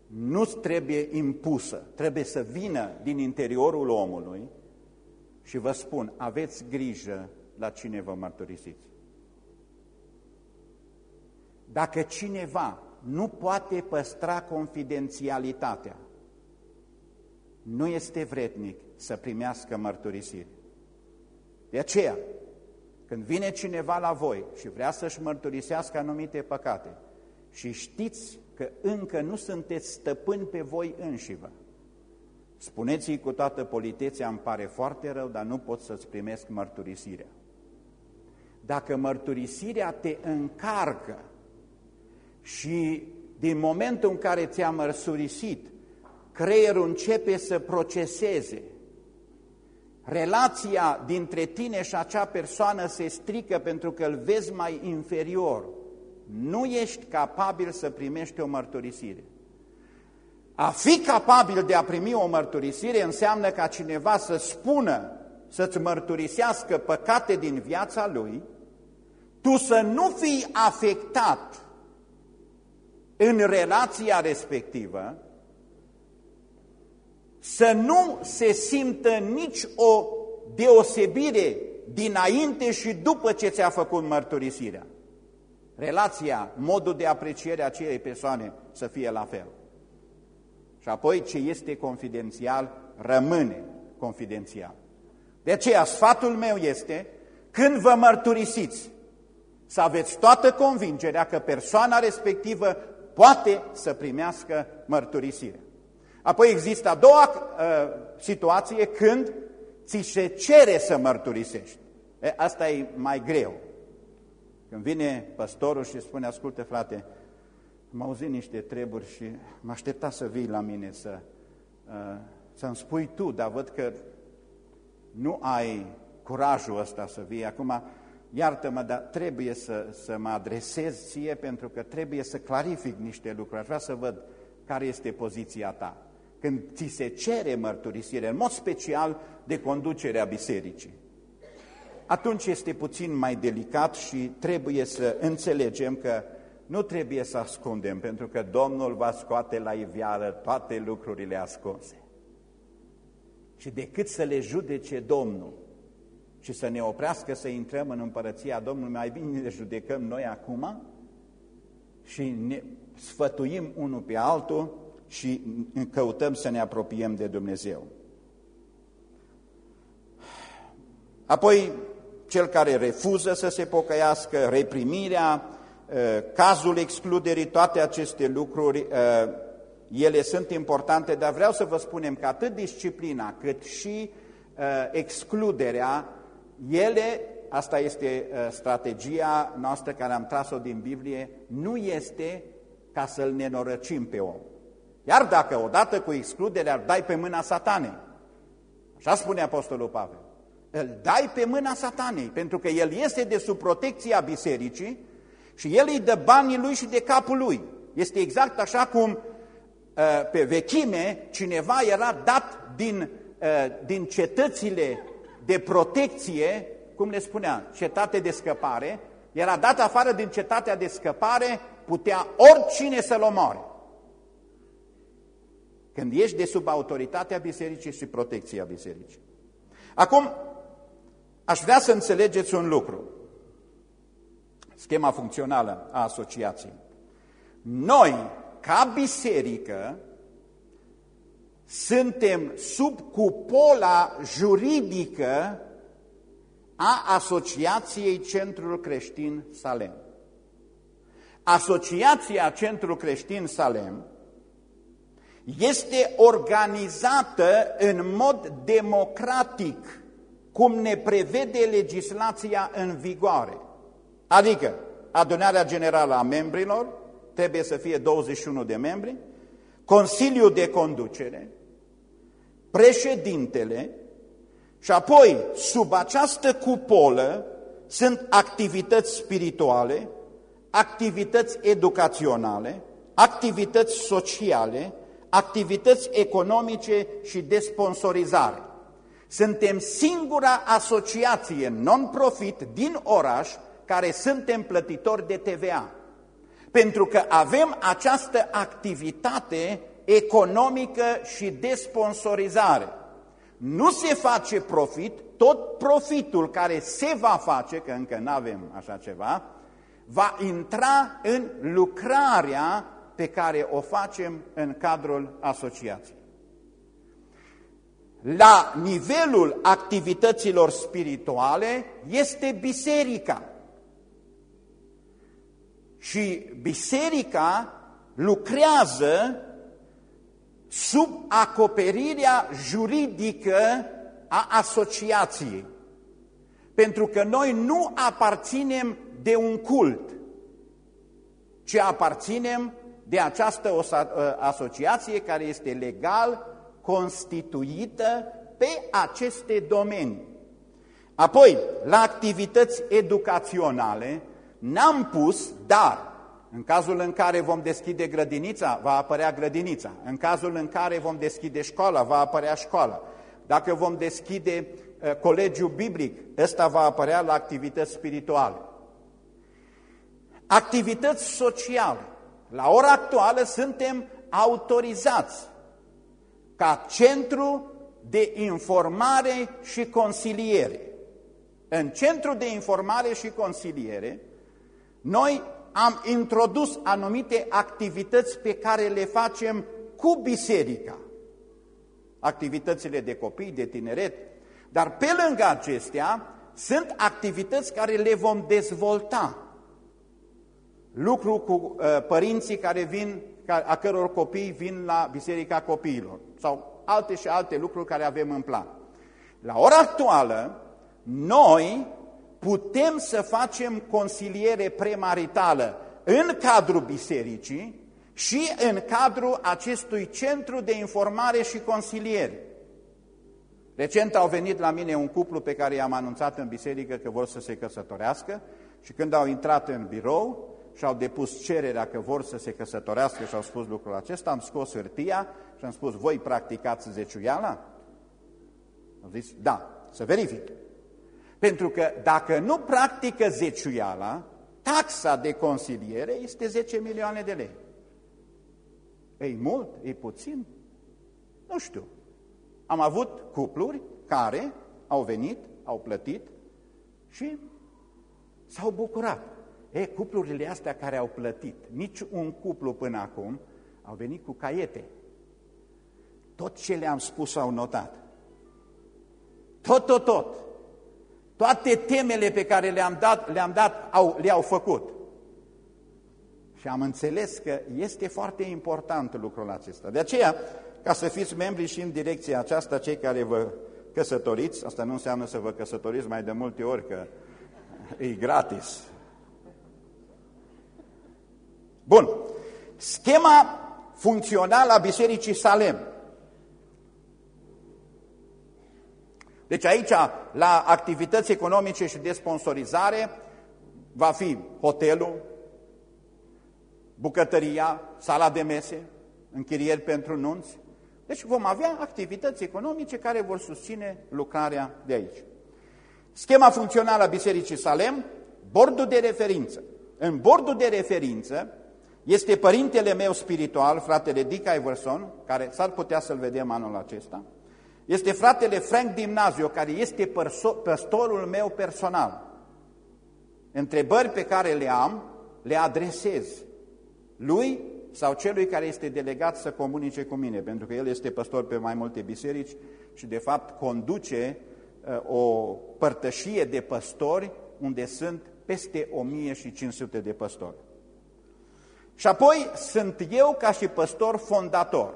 nu trebuie impusă, trebuie să vină din interiorul omului și vă spun, aveți grijă la cine vă mărturisiți. Dacă cineva nu poate păstra confidențialitatea, nu este vrednic să primească mărturisire. De aceea, când vine cineva la voi și vrea să-și mărturisească anumite păcate și știți că încă nu sunteți stăpâni pe voi înșivă, spuneți-i cu toată politețea, îmi pare foarte rău, dar nu pot să-ți primesc mărturisirea. Dacă mărturisirea te încarcă și din momentul în care ți-a mărturisit, creierul începe să proceseze, relația dintre tine și acea persoană se strică pentru că îl vezi mai inferior, nu ești capabil să primești o mărturisire. A fi capabil de a primi o mărturisire înseamnă ca cineva să spună, să-ți mărturisească păcate din viața lui, tu să nu fii afectat în relația respectivă, să nu se simtă nici o deosebire dinainte și după ce ți-a făcut mărturisirea. Relația, modul de apreciere a acelei persoane să fie la fel. Și apoi ce este confidențial rămâne confidențial. De aceea sfatul meu este, când vă mărturisiți, să aveți toată convingerea că persoana respectivă poate să primească mărturisire. Apoi există a doua uh, situație când ți se cere să mărturisești. E, asta e mai greu. Când vine păstorul și spune, asculte frate, am auzit niște treburi și mă aștepta să vii la mine să, uh, să-mi spui tu, dar văd că nu ai curajul ăsta să vii. Acum, iartă-mă, dar trebuie să, să mă adresez ție pentru că trebuie să clarific niște lucruri. Aș vrea să văd care este poziția ta. Când ți se cere mărturisire, în mod special de conducerea bisericii, atunci este puțin mai delicat și trebuie să înțelegem că nu trebuie să ascundem, pentru că Domnul va scoate la iveală toate lucrurile ascunse. Și decât să le judece Domnul și să ne oprească să intrăm în împărăția Domnului, mai bine le judecăm noi acum și ne sfătuim unul pe altul și căutăm să ne apropiem de Dumnezeu. Apoi, cel care refuză să se pocăiască, reprimirea, ă, cazul excluderii, toate aceste lucruri, ă, ele sunt importante, dar vreau să vă spunem că atât disciplina cât și ă, excluderea, ele, asta este strategia noastră care am tras-o din Biblie, nu este ca să-l nenorăcim pe om. Iar dacă odată cu excluderea îl dai pe mâna satanei, așa spune Apostolul Pavel, îl dai pe mâna satanei, pentru că el este de sub protecția bisericii și el îi dă banii lui și de capul lui. Este exact așa cum uh, pe vechime cineva era dat din, uh, din cetățile de protecție, cum le spunea, cetate de scăpare, era dat afară din cetatea de scăpare, putea oricine să-l omoare. Când ești de sub autoritatea bisericii și protecția bisericii. Acum, aș vrea să înțelegeți un lucru. Schema funcțională a asociației. Noi, ca biserică, suntem sub cupola juridică a Asociației Centrul Creștin Salem. Asociația Centrul Creștin Salem este organizată în mod democratic, cum ne prevede legislația în vigoare. Adică, adunarea generală a membrilor trebuie să fie 21 de membri, Consiliul de Conducere, președintele și apoi, sub această cupolă, sunt activități spirituale, activități educaționale, activități sociale, activități economice și de sponsorizare. Suntem singura asociație non-profit din oraș care suntem plătitori de TVA. Pentru că avem această activitate economică și de sponsorizare. Nu se face profit, tot profitul care se va face, că încă nu avem așa ceva, va intra în lucrarea pe care o facem în cadrul asociației. La nivelul activităților spirituale este biserica. Și biserica lucrează sub acoperirea juridică a asociației. Pentru că noi nu aparținem de un cult, ci aparținem de această ă, asociație care este legal constituită pe aceste domenii. Apoi, la activități educaționale, n-am pus, dar în cazul în care vom deschide grădinița, va apărea grădinița. În cazul în care vom deschide școala, va apărea școala. Dacă vom deschide uh, colegiul biblic, ăsta va apărea la activități spirituale. Activități sociale. La ora actuală suntem autorizați ca centru de informare și consiliere. În centru de informare și consiliere, noi am introdus anumite activități pe care le facem cu biserica. Activitățile de copii, de tineret, dar pe lângă acestea sunt activități care le vom dezvolta. Lucru cu uh, părinții care vin, a căror copii vin la Biserica Copiilor sau alte și alte lucruri care avem în plan. La ora actuală, noi putem să facem consiliere premaritală în cadrul bisericii și în cadrul acestui centru de informare și consiliere. Recent au venit la mine un cuplu pe care i-am anunțat în biserică că vor să se căsătorească și când au intrat în birou și au depus cererea că vor să se căsătorească și au spus lucrul acesta, am scos hârtia și am spus, voi practicați zeciuiala? Au zis, da, să verific. Pentru că dacă nu practică zeciuiala, taxa de consiliere este 10 milioane de lei. E mult? E puțin? Nu știu. Am avut cupluri care au venit, au plătit și s-au bucurat. E, cuplurile astea care au plătit, nici un cuplu până acum, au venit cu caiete. Tot ce le-am spus au notat. Tot, tot, tot. Toate temele pe care le-am dat, le-am dat au, le-au făcut. Și am înțeles că este foarte important lucrul acesta. De aceea, ca să fiți membri și în direcția aceasta, cei care vă căsătoriți, asta nu înseamnă să vă căsătoriți mai de multe ori, că e gratis. Bun. Schema funcțională a Bisericii Salem. Deci aici, la activități economice și de sponsorizare, va fi hotelul, bucătăria, sala de mese, închirieri pentru nunți. Deci vom avea activități economice care vor susține lucrarea de aici. Schema funcțională a Bisericii Salem, bordul de referință. În bordul de referință este părintele meu spiritual, fratele Dick Iverson, care s-ar putea să-l vedem anul acesta, este fratele Frank Dimnazio, care este păstorul meu personal. Întrebări pe care le am, le adresez lui sau celui care este delegat să comunice cu mine, pentru că el este păstor pe mai multe biserici și de fapt conduce uh, o părtășie de păstori unde sunt peste 1500 de păstori. Și apoi sunt eu ca și păstor fondator.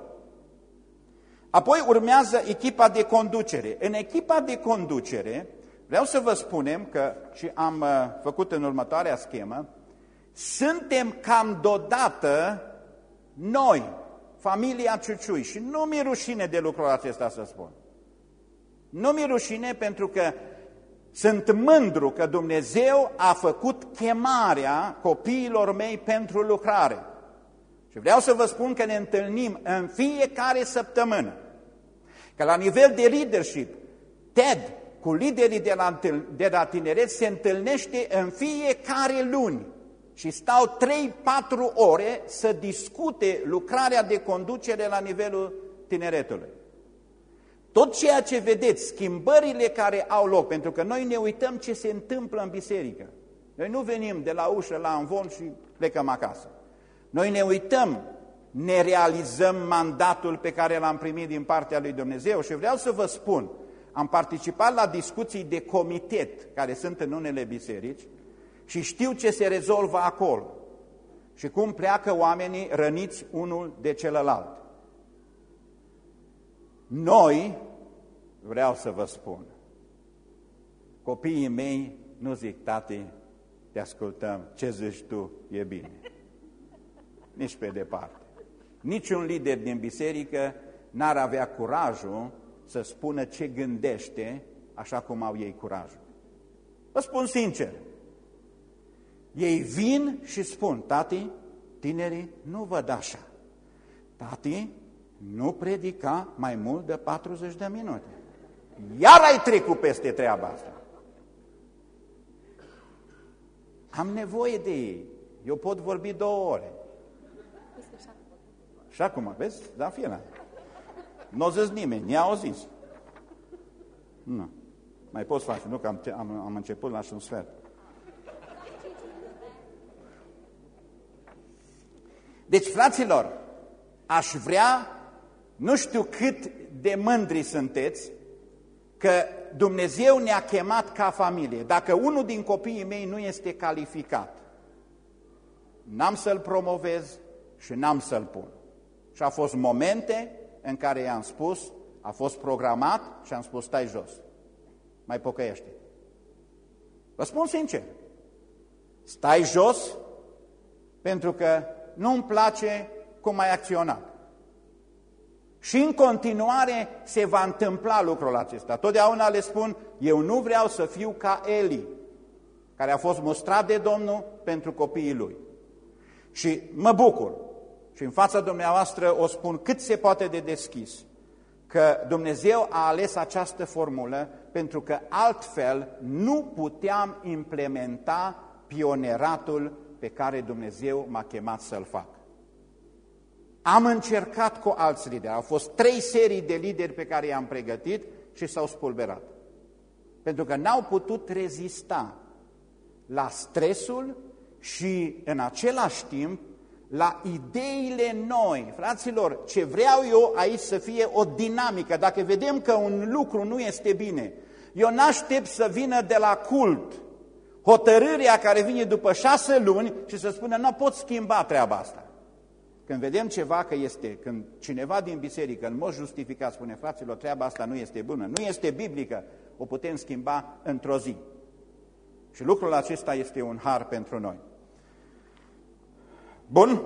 Apoi urmează echipa de conducere. În echipa de conducere, vreau să vă spunem că, și am uh, făcut în următoarea schemă, suntem cam deodată noi, familia Ciuciui, și nu mi rușine de lucrul acesta să spun. Nu mi rușine pentru că sunt mândru că Dumnezeu a făcut chemarea copiilor mei pentru lucrare. Și vreau să vă spun că ne întâlnim în fiecare săptămână. Că la nivel de leadership, TED, cu liderii de la, de la tineret, se întâlnește în fiecare luni. și stau 3-4 ore să discute lucrarea de conducere la nivelul tineretului. Tot ceea ce vedeți, schimbările care au loc, pentru că noi ne uităm ce se întâmplă în biserică. Noi nu venim de la ușă la învon și plecăm acasă. Noi ne uităm, ne realizăm mandatul pe care l-am primit din partea lui Dumnezeu și vreau să vă spun, am participat la discuții de comitet care sunt în unele biserici și știu ce se rezolvă acolo și cum pleacă oamenii răniți unul de celălalt. Noi, vreau să vă spun, copiii mei nu zic, tati, te ascultăm, ce zici tu, e bine. Nici pe departe. Niciun lider din biserică n-ar avea curajul să spună ce gândește așa cum au ei curajul. Vă spun sincer, ei vin și spun, tati, tinerii, nu văd așa. Tati, nu predica mai mult de 40 de minute. Iar ai trecut peste treaba asta. Am nevoie de ei. Eu pot vorbi două ore. Și acum, vezi? Da, fie Nu o zis nimeni, i-au zis. Nu. Mai poți face, nu că am, am, am început la și un sfert. Deci, fraților, aș vrea, nu știu cât de mândri sunteți, că Dumnezeu ne-a chemat ca familie. Dacă unul din copiii mei nu este calificat, n-am să-l promovez și n-am să-l pun. Și a fost momente în care i-am spus, a fost programat și am spus, stai jos, mai pocăiește. Vă spun sincer, stai jos pentru că nu-mi place cum ai acționat. Și în continuare se va întâmpla lucrul acesta. Totdeauna le spun, eu nu vreau să fiu ca Eli, care a fost mustrat de Domnul pentru copiii lui. Și mă bucur și în fața dumneavoastră o spun cât se poate de deschis, că Dumnezeu a ales această formulă pentru că altfel nu puteam implementa pioneratul pe care Dumnezeu m-a chemat să-l fac. Am încercat cu alți lideri, au fost trei serii de lideri pe care i-am pregătit și s-au spulberat. Pentru că n-au putut rezista la stresul și în același timp la ideile noi. Fraților, ce vreau eu aici să fie o dinamică. Dacă vedem că un lucru nu este bine, eu n-aștept să vină de la cult hotărârea care vine după șase luni și să spună, nu pot schimba treaba asta. Când vedem ceva că este, când cineva din biserică în mod justificat spune, fraților, treaba asta nu este bună, nu este biblică, o putem schimba într-o zi. Și lucrul acesta este un har pentru noi. Bun,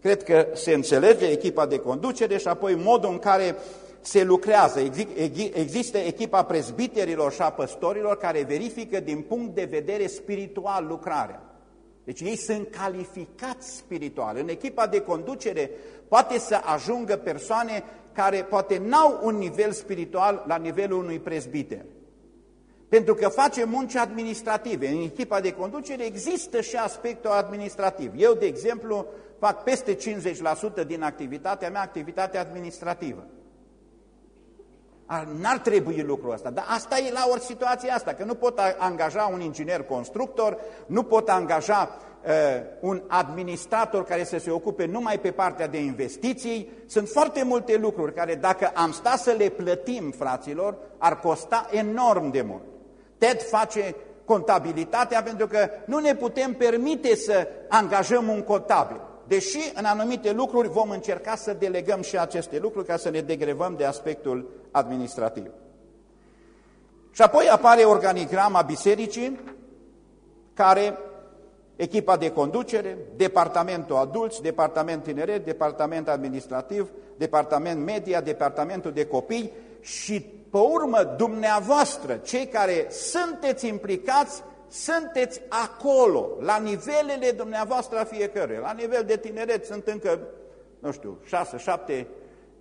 cred că se înțelege echipa de conducere și apoi modul în care se lucrează. Există echipa prezbiterilor și a păstorilor care verifică din punct de vedere spiritual lucrarea. Deci ei sunt calificați spiritual. În echipa de conducere poate să ajungă persoane care poate n-au un nivel spiritual la nivelul unui prezbiter. Pentru că face munci administrative. În echipa de conducere există și aspectul administrativ. Eu, de exemplu, fac peste 50% din activitatea mea, activitate administrativă. N-ar trebui lucrul ăsta, dar asta e la ori situația asta, că nu pot angaja un inginer constructor, nu pot angaja uh, un administrator care să se ocupe numai pe partea de investiții. Sunt foarte multe lucruri care dacă am sta să le plătim, fraților, ar costa enorm de mult. TED face contabilitatea pentru că nu ne putem permite să angajăm un contabil. Deși în anumite lucruri vom încerca să delegăm și aceste lucruri ca să ne degrevăm de aspectul administrativ. Și apoi apare organigrama bisericii, care echipa de conducere, departamentul adulți, departament tineret, departament administrativ, departament media, departamentul de copii și, pe urmă, dumneavoastră, cei care sunteți implicați, sunteți acolo, la nivelele dumneavoastră a fiecăruia. La nivel de tineret sunt încă, nu știu, șase, șapte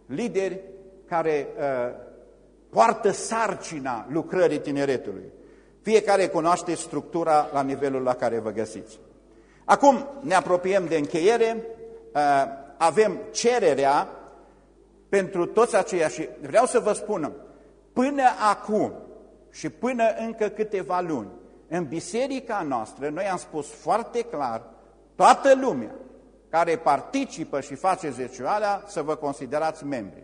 lideri care uh, poartă sarcina lucrării tineretului. Fiecare cunoaște structura la nivelul la care vă găsiți. Acum ne apropiem de încheiere, uh, avem cererea pentru toți aceia și vreau să vă spun, până acum și până încă câteva luni, în biserica noastră, noi am spus foarte clar, toată lumea care participă și face zecioarea să vă considerați membri.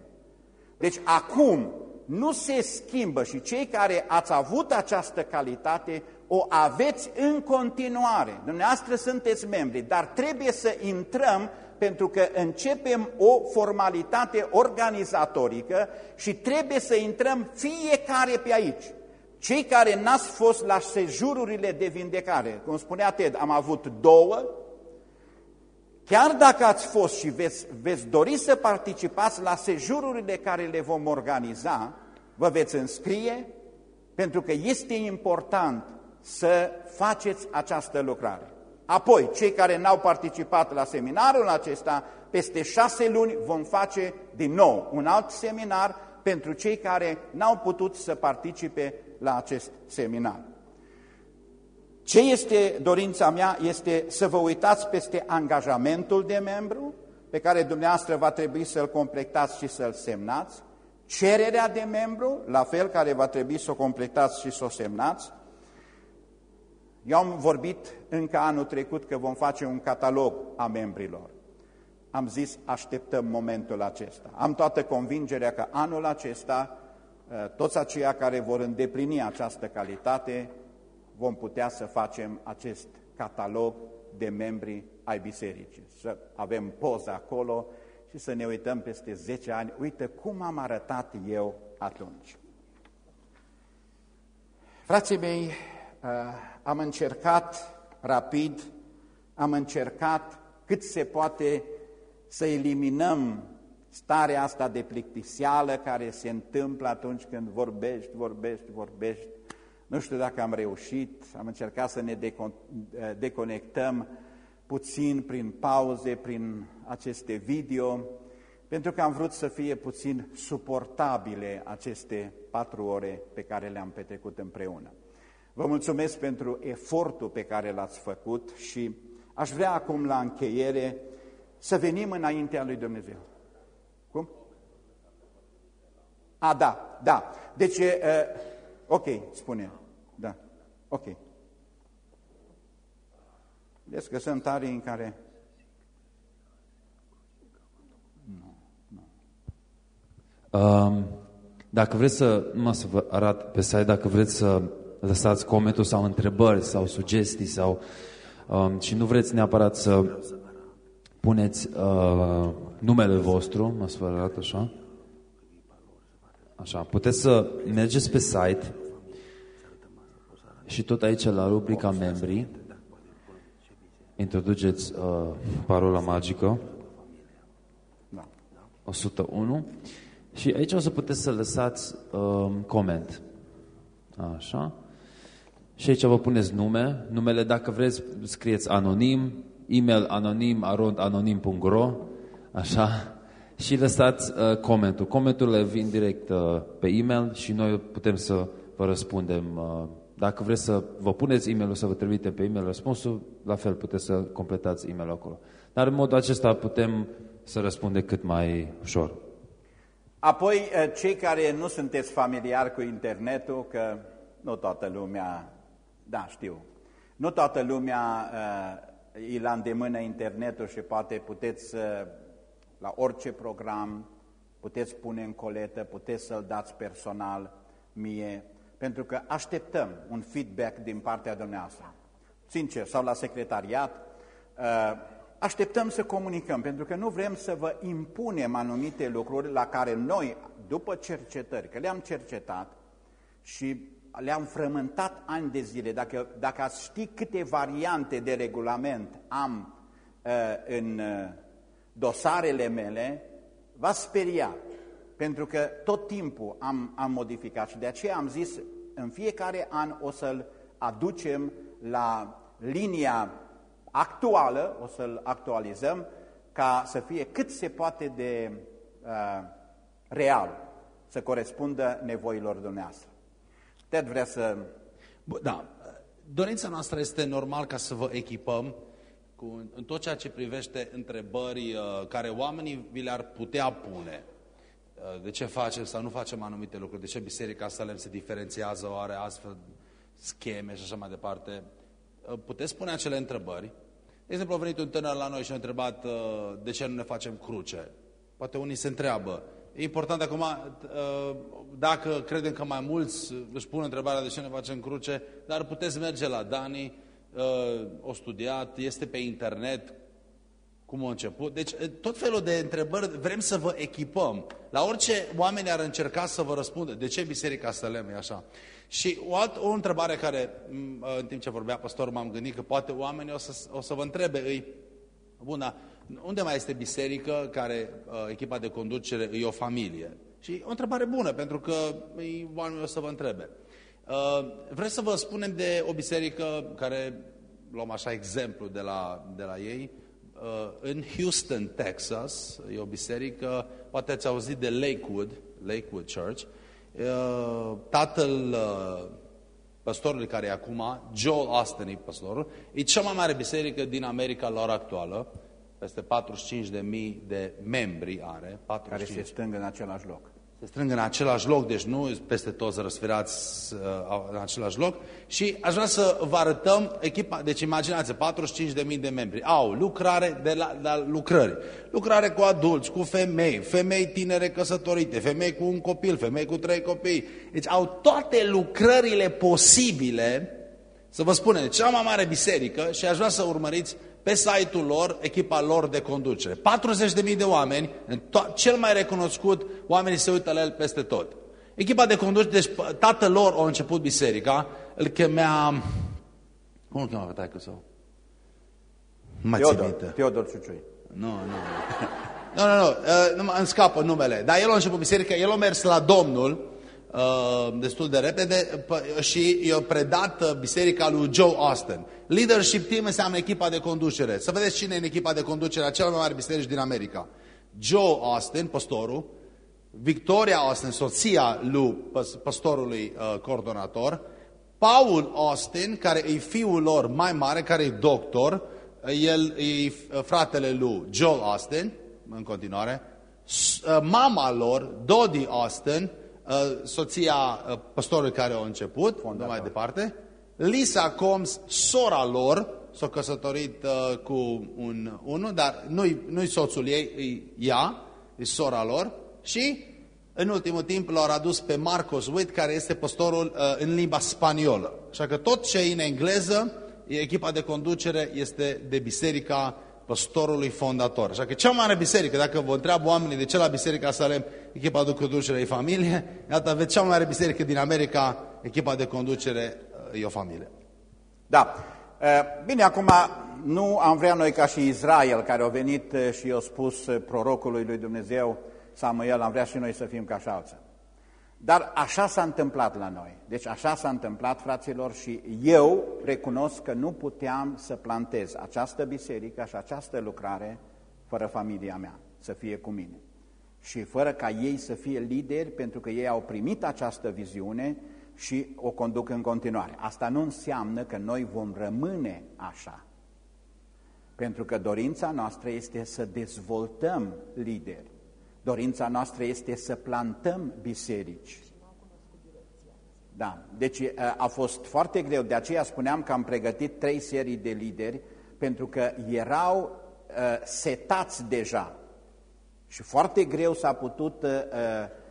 Deci acum nu se schimbă și cei care ați avut această calitate o aveți în continuare. Dumneavoastră sunteți membri, dar trebuie să intrăm pentru că începem o formalitate organizatorică și trebuie să intrăm fiecare pe aici. Cei care n-ați fost la sejururile de vindecare, cum spunea Ted, am avut două, chiar dacă ați fost și veți, veți dori să participați la sejururile care le vom organiza, vă veți înscrie, pentru că este important să faceți această lucrare. Apoi, cei care n-au participat la seminarul acesta, peste șase luni vom face din nou un alt seminar pentru cei care n-au putut să participe la acest seminar. Ce este dorința mea este să vă uitați peste angajamentul de membru, pe care dumneavoastră va trebui să-l completați și să-l semnați, cererea de membru, la fel, care va trebui să o completați și să o semnați, eu am vorbit încă anul trecut că vom face un catalog a membrilor. Am zis, așteptăm momentul acesta. Am toată convingerea că anul acesta, ă, toți aceia care vor îndeplini această calitate, vom putea să facem acest catalog de membri ai bisericii. Să avem poza acolo și să ne uităm peste 10 ani, uite cum am arătat eu atunci. Frații mei, Uh, am încercat rapid, am încercat cât se poate să eliminăm starea asta de plictiseală care se întâmplă atunci când vorbești, vorbești, vorbești. Nu știu dacă am reușit, am încercat să ne uh, deconectăm puțin prin pauze, prin aceste video, pentru că am vrut să fie puțin suportabile aceste patru ore pe care le-am petrecut împreună. Vă mulțumesc pentru efortul pe care l-ați făcut și aș vrea acum la încheiere să venim înaintea lui Dumnezeu. Cum? A, da, da. Deci, uh, ok, spune. Da, ok. Vedeți că sunt arii în care... Nu, nu. Um, dacă vreți să, nu să vă arăt pe site, dacă vreți să lăsați comentul sau întrebări sau sugestii sau um, și nu vreți neapărat să puneți uh, numele vostru, mă să vă arăt așa. Așa, puteți să mergeți pe site și tot aici la rubrica membrii introduceți uh, parola magică 101 și aici o să puteți să lăsați uh, coment. Așa. Și aici vă puneți nume, numele dacă vreți scrieți anonim, e-mail anonim, arond anonim.ro, așa, și lăsați uh, comentul. Comenturile vin direct uh, pe e-mail și noi putem să vă răspundem. Uh, dacă vreți să vă puneți e-mailul, să vă trimite pe e-mail răspunsul, la fel puteți să completați e-mailul acolo. Dar în modul acesta putem să răspundem cât mai ușor. Apoi, uh, cei care nu sunteți familiari cu internetul, că nu toată lumea da, știu. Nu toată lumea uh, îi la îndemână internetul și poate puteți uh, la orice program, puteți pune în coletă, puteți să-l dați personal mie, pentru că așteptăm un feedback din partea dumneavoastră. Sincer, sau la secretariat, uh, așteptăm să comunicăm, pentru că nu vrem să vă impunem anumite lucruri la care noi, după cercetări, că le-am cercetat și le-am frământat ani de zile. Dacă, dacă ați ști câte variante de regulament am uh, în uh, dosarele mele, va speria, pentru că tot timpul am, am modificat și de aceea am zis în fiecare an o să-l aducem la linia actuală, o să-l actualizăm ca să fie cât se poate de uh, real, să corespundă nevoilor dumneavoastră. Ted vrea să... Da, dorința noastră este normal ca să vă echipăm cu, în tot ceea ce privește întrebări uh, care oamenii vi le-ar putea pune. Uh, de ce facem sau nu facem anumite lucruri? De ce Biserica Salem se diferențiază, o are astfel scheme și așa mai departe? Uh, puteți spune acele întrebări. De exemplu, a venit un tânăr la noi și a întrebat uh, de ce nu ne facem cruce. Poate unii se întreabă. E important acum, uh, dacă credem că mai mulți își pun întrebarea de ce ne facem cruce, dar puteți merge la Dani, uh, o studiat, este pe internet, cum a început. Deci tot felul de întrebări vrem să vă echipăm. La orice oameni ar încerca să vă răspundă, de ce Biserica Sălem e așa? Și o, alt, o întrebare care, în timp ce vorbea pastorul, m-am gândit că poate oamenii o să, o să vă întrebe, îi, bun, dar unde mai este biserică care echipa de conducere e o familie? Și o întrebare bună, pentru că oamenii o să vă întrebe. Vreau să vă spunem de o biserică care, luăm așa exemplu de la, de la ei, în Houston, Texas, e o biserică, poate ați auzit de Lakewood, Lakewood Church, tatăl păstorului care e acum, Joel Austin e păstorul, e cea mai mare biserică din America la ora actuală, peste 45.000 de membri are. 45. Care se strâng în același loc se strâng în același loc, deci nu peste toți răsferați uh, în același loc. Și aș vrea să vă arătăm echipa, deci imaginați 45.000 de membri. Au lucrare de la, la lucrări. Lucrare cu adulți, cu femei, femei tinere căsătorite, femei cu un copil, femei cu trei copii. Deci au toate lucrările posibile să vă spune, cea mai mare biserică și aș vrea să urmăriți pe site-ul lor, echipa lor de conducere. 40.000 de oameni, cel mai recunoscut, oamenii se uită la el peste tot. Echipa de conducere, deci tatăl lor a început biserica, îl chemea... Cum îl chema pe taică sau? Nu mai Teodor, Teodor Ciuciui. Nu, nu. Nu, nu, nu, uh, nu îmi scapă numele. Dar el a început biserica, el a mers la Domnul, Uh, destul de repede și i-a predat uh, biserica lui Joe Austin. Leadership team înseamnă echipa de conducere. Să vedeți cine e în echipa de conducere a cel mai mare biserici din America. Joe Austin, pastorul, Victoria Austin, soția lui pastorului uh, coordonator, Paul Austin, care e fiul lor mai mare, care e doctor, el e fratele lui Joel Austin, în continuare, mama lor, Dodie Austin, Uh, soția uh, pastorului care a început, Fondator. mai departe, Lisa Combs, sora lor, s-a căsătorit uh, cu un unul, dar nu-i nu soțul ei, e ea, e sora lor, și în ultimul timp l-au adus pe Marcos Witt, care este pastorul uh, în limba spaniolă. Așa că tot ce e în engleză, echipa de conducere este de biserica păstorului fondator. Așa că cea mai mare biserică, dacă vă întreabă oamenii de ce la biserica Salem, echipa de conducere e familie, iată, aveți cea mai mare biserică din America, echipa de conducere e o familie. Da. Bine, acum nu am vrea noi ca și Israel, care a venit și i-a spus prorocului lui Dumnezeu, Samuel, am vrea și noi să fim ca și alții. Dar așa s-a întâmplat la noi. Deci așa s-a întâmplat, fraților, și eu recunosc că nu puteam să plantez această biserică și această lucrare fără familia mea, să fie cu mine. Și fără ca ei să fie lideri, pentru că ei au primit această viziune și o conduc în continuare. Asta nu înseamnă că noi vom rămâne așa. Pentru că dorința noastră este să dezvoltăm lideri Dorința noastră este să plantăm biserici. Da, deci a fost foarte greu, de aceea spuneam că am pregătit trei serii de lideri, pentru că erau uh, setați deja. Și foarte greu s-a putut uh,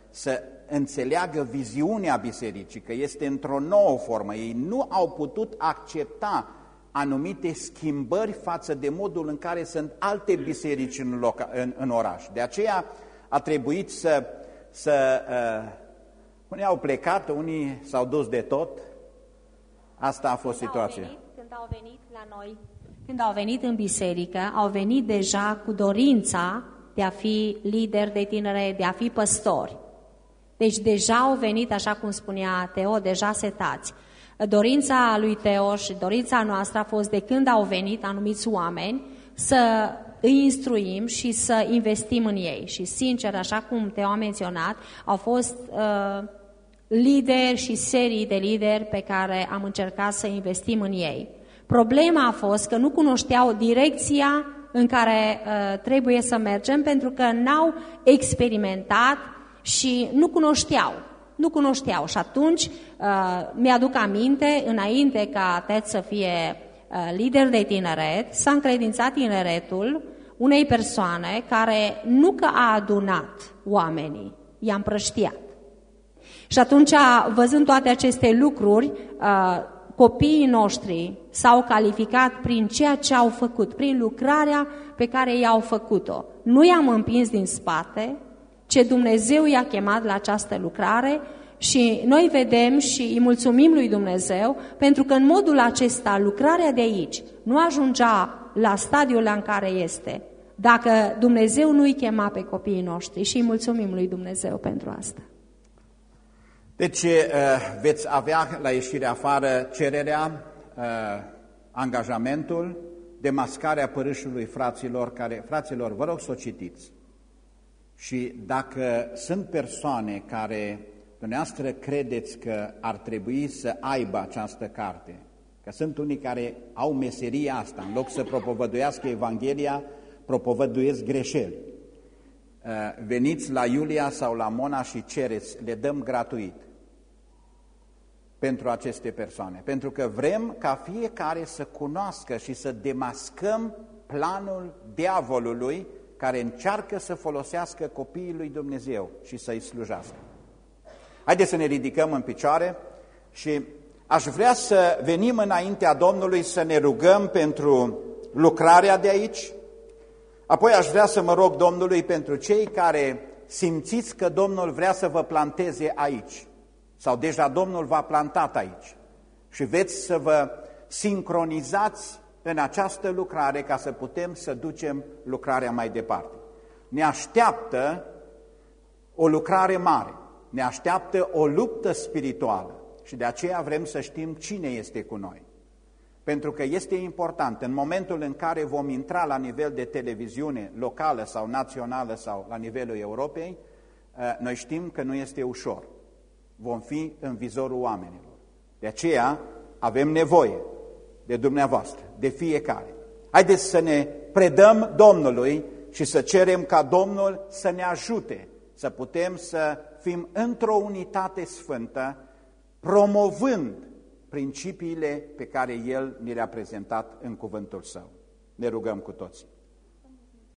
să înțeleagă viziunea bisericii, că este într-o nouă formă. Ei nu au putut accepta anumite schimbări față de modul în care sunt alte biserici în, loca, în, în oraș. De aceea a trebuit să, să uh, unii au plecat, unii s-au dus de tot. Asta a fost când situația. Au venit, când au venit la noi, când au venit în biserică, au venit deja cu dorința de a fi lider de tinere, de a fi păstori. Deci deja au venit, așa cum spunea Teo, deja setați. Dorința lui Teo și dorința noastră a fost de când au venit anumiți oameni să îi instruim și să investim în ei. Și sincer, așa cum te-au menționat, au fost uh, lideri și serii de lideri pe care am încercat să investim în ei. Problema a fost că nu cunoșteau direcția în care uh, trebuie să mergem pentru că n-au experimentat și nu cunoșteau. Nu cunoșteau și atunci uh, mi-aduc aminte, înainte ca Ted să fie uh, lider de tineret, s-a încredințat tineretul unei persoane care nu că a adunat oamenii, i-a împrăștiat. Și atunci, văzând toate aceste lucruri, uh, copiii noștri s-au calificat prin ceea ce au făcut, prin lucrarea pe care i-au făcut-o. Nu i-am împins din spate, ce Dumnezeu i-a chemat la această lucrare și noi vedem și îi mulțumim lui Dumnezeu pentru că în modul acesta lucrarea de aici nu ajungea la stadiul în care este dacă Dumnezeu nu îi chema pe copiii noștri și îi mulțumim lui Dumnezeu pentru asta. Deci uh, veți avea la ieșirea afară cererea, uh, angajamentul, demascarea părâșului fraților, care, fraților, vă rog să o citiți. Și dacă sunt persoane care dumneavoastră credeți că ar trebui să aibă această carte, că sunt unii care au meseria asta, în loc să propovăduiască Evanghelia, propovăduiesc greșeli. Uh, veniți la Iulia sau la Mona și cereți, le dăm gratuit pentru aceste persoane. Pentru că vrem ca fiecare să cunoască și să demascăm planul diavolului care încearcă să folosească copiii lui Dumnezeu și să-i slujească. Haideți să ne ridicăm în picioare și aș vrea să venim înaintea Domnului să ne rugăm pentru lucrarea de aici, apoi aș vrea să mă rog Domnului pentru cei care simțiți că Domnul vrea să vă planteze aici. Sau deja Domnul v-a plantat aici. Și veți să vă sincronizați în această lucrare ca să putem să ducem lucrarea mai departe. Ne așteaptă o lucrare mare, ne așteaptă o luptă spirituală și de aceea vrem să știm cine este cu noi. Pentru că este important, în momentul în care vom intra la nivel de televiziune locală sau națională sau la nivelul Europei, eh, noi știm că nu este ușor. Vom fi în vizorul oamenilor. De aceea avem nevoie de dumneavoastră, de fiecare. Haideți să ne predăm Domnului și să cerem ca Domnul să ne ajute să putem să fim într-o unitate sfântă, promovând principiile pe care El ni le-a prezentat în cuvântul Său. Ne rugăm cu toții.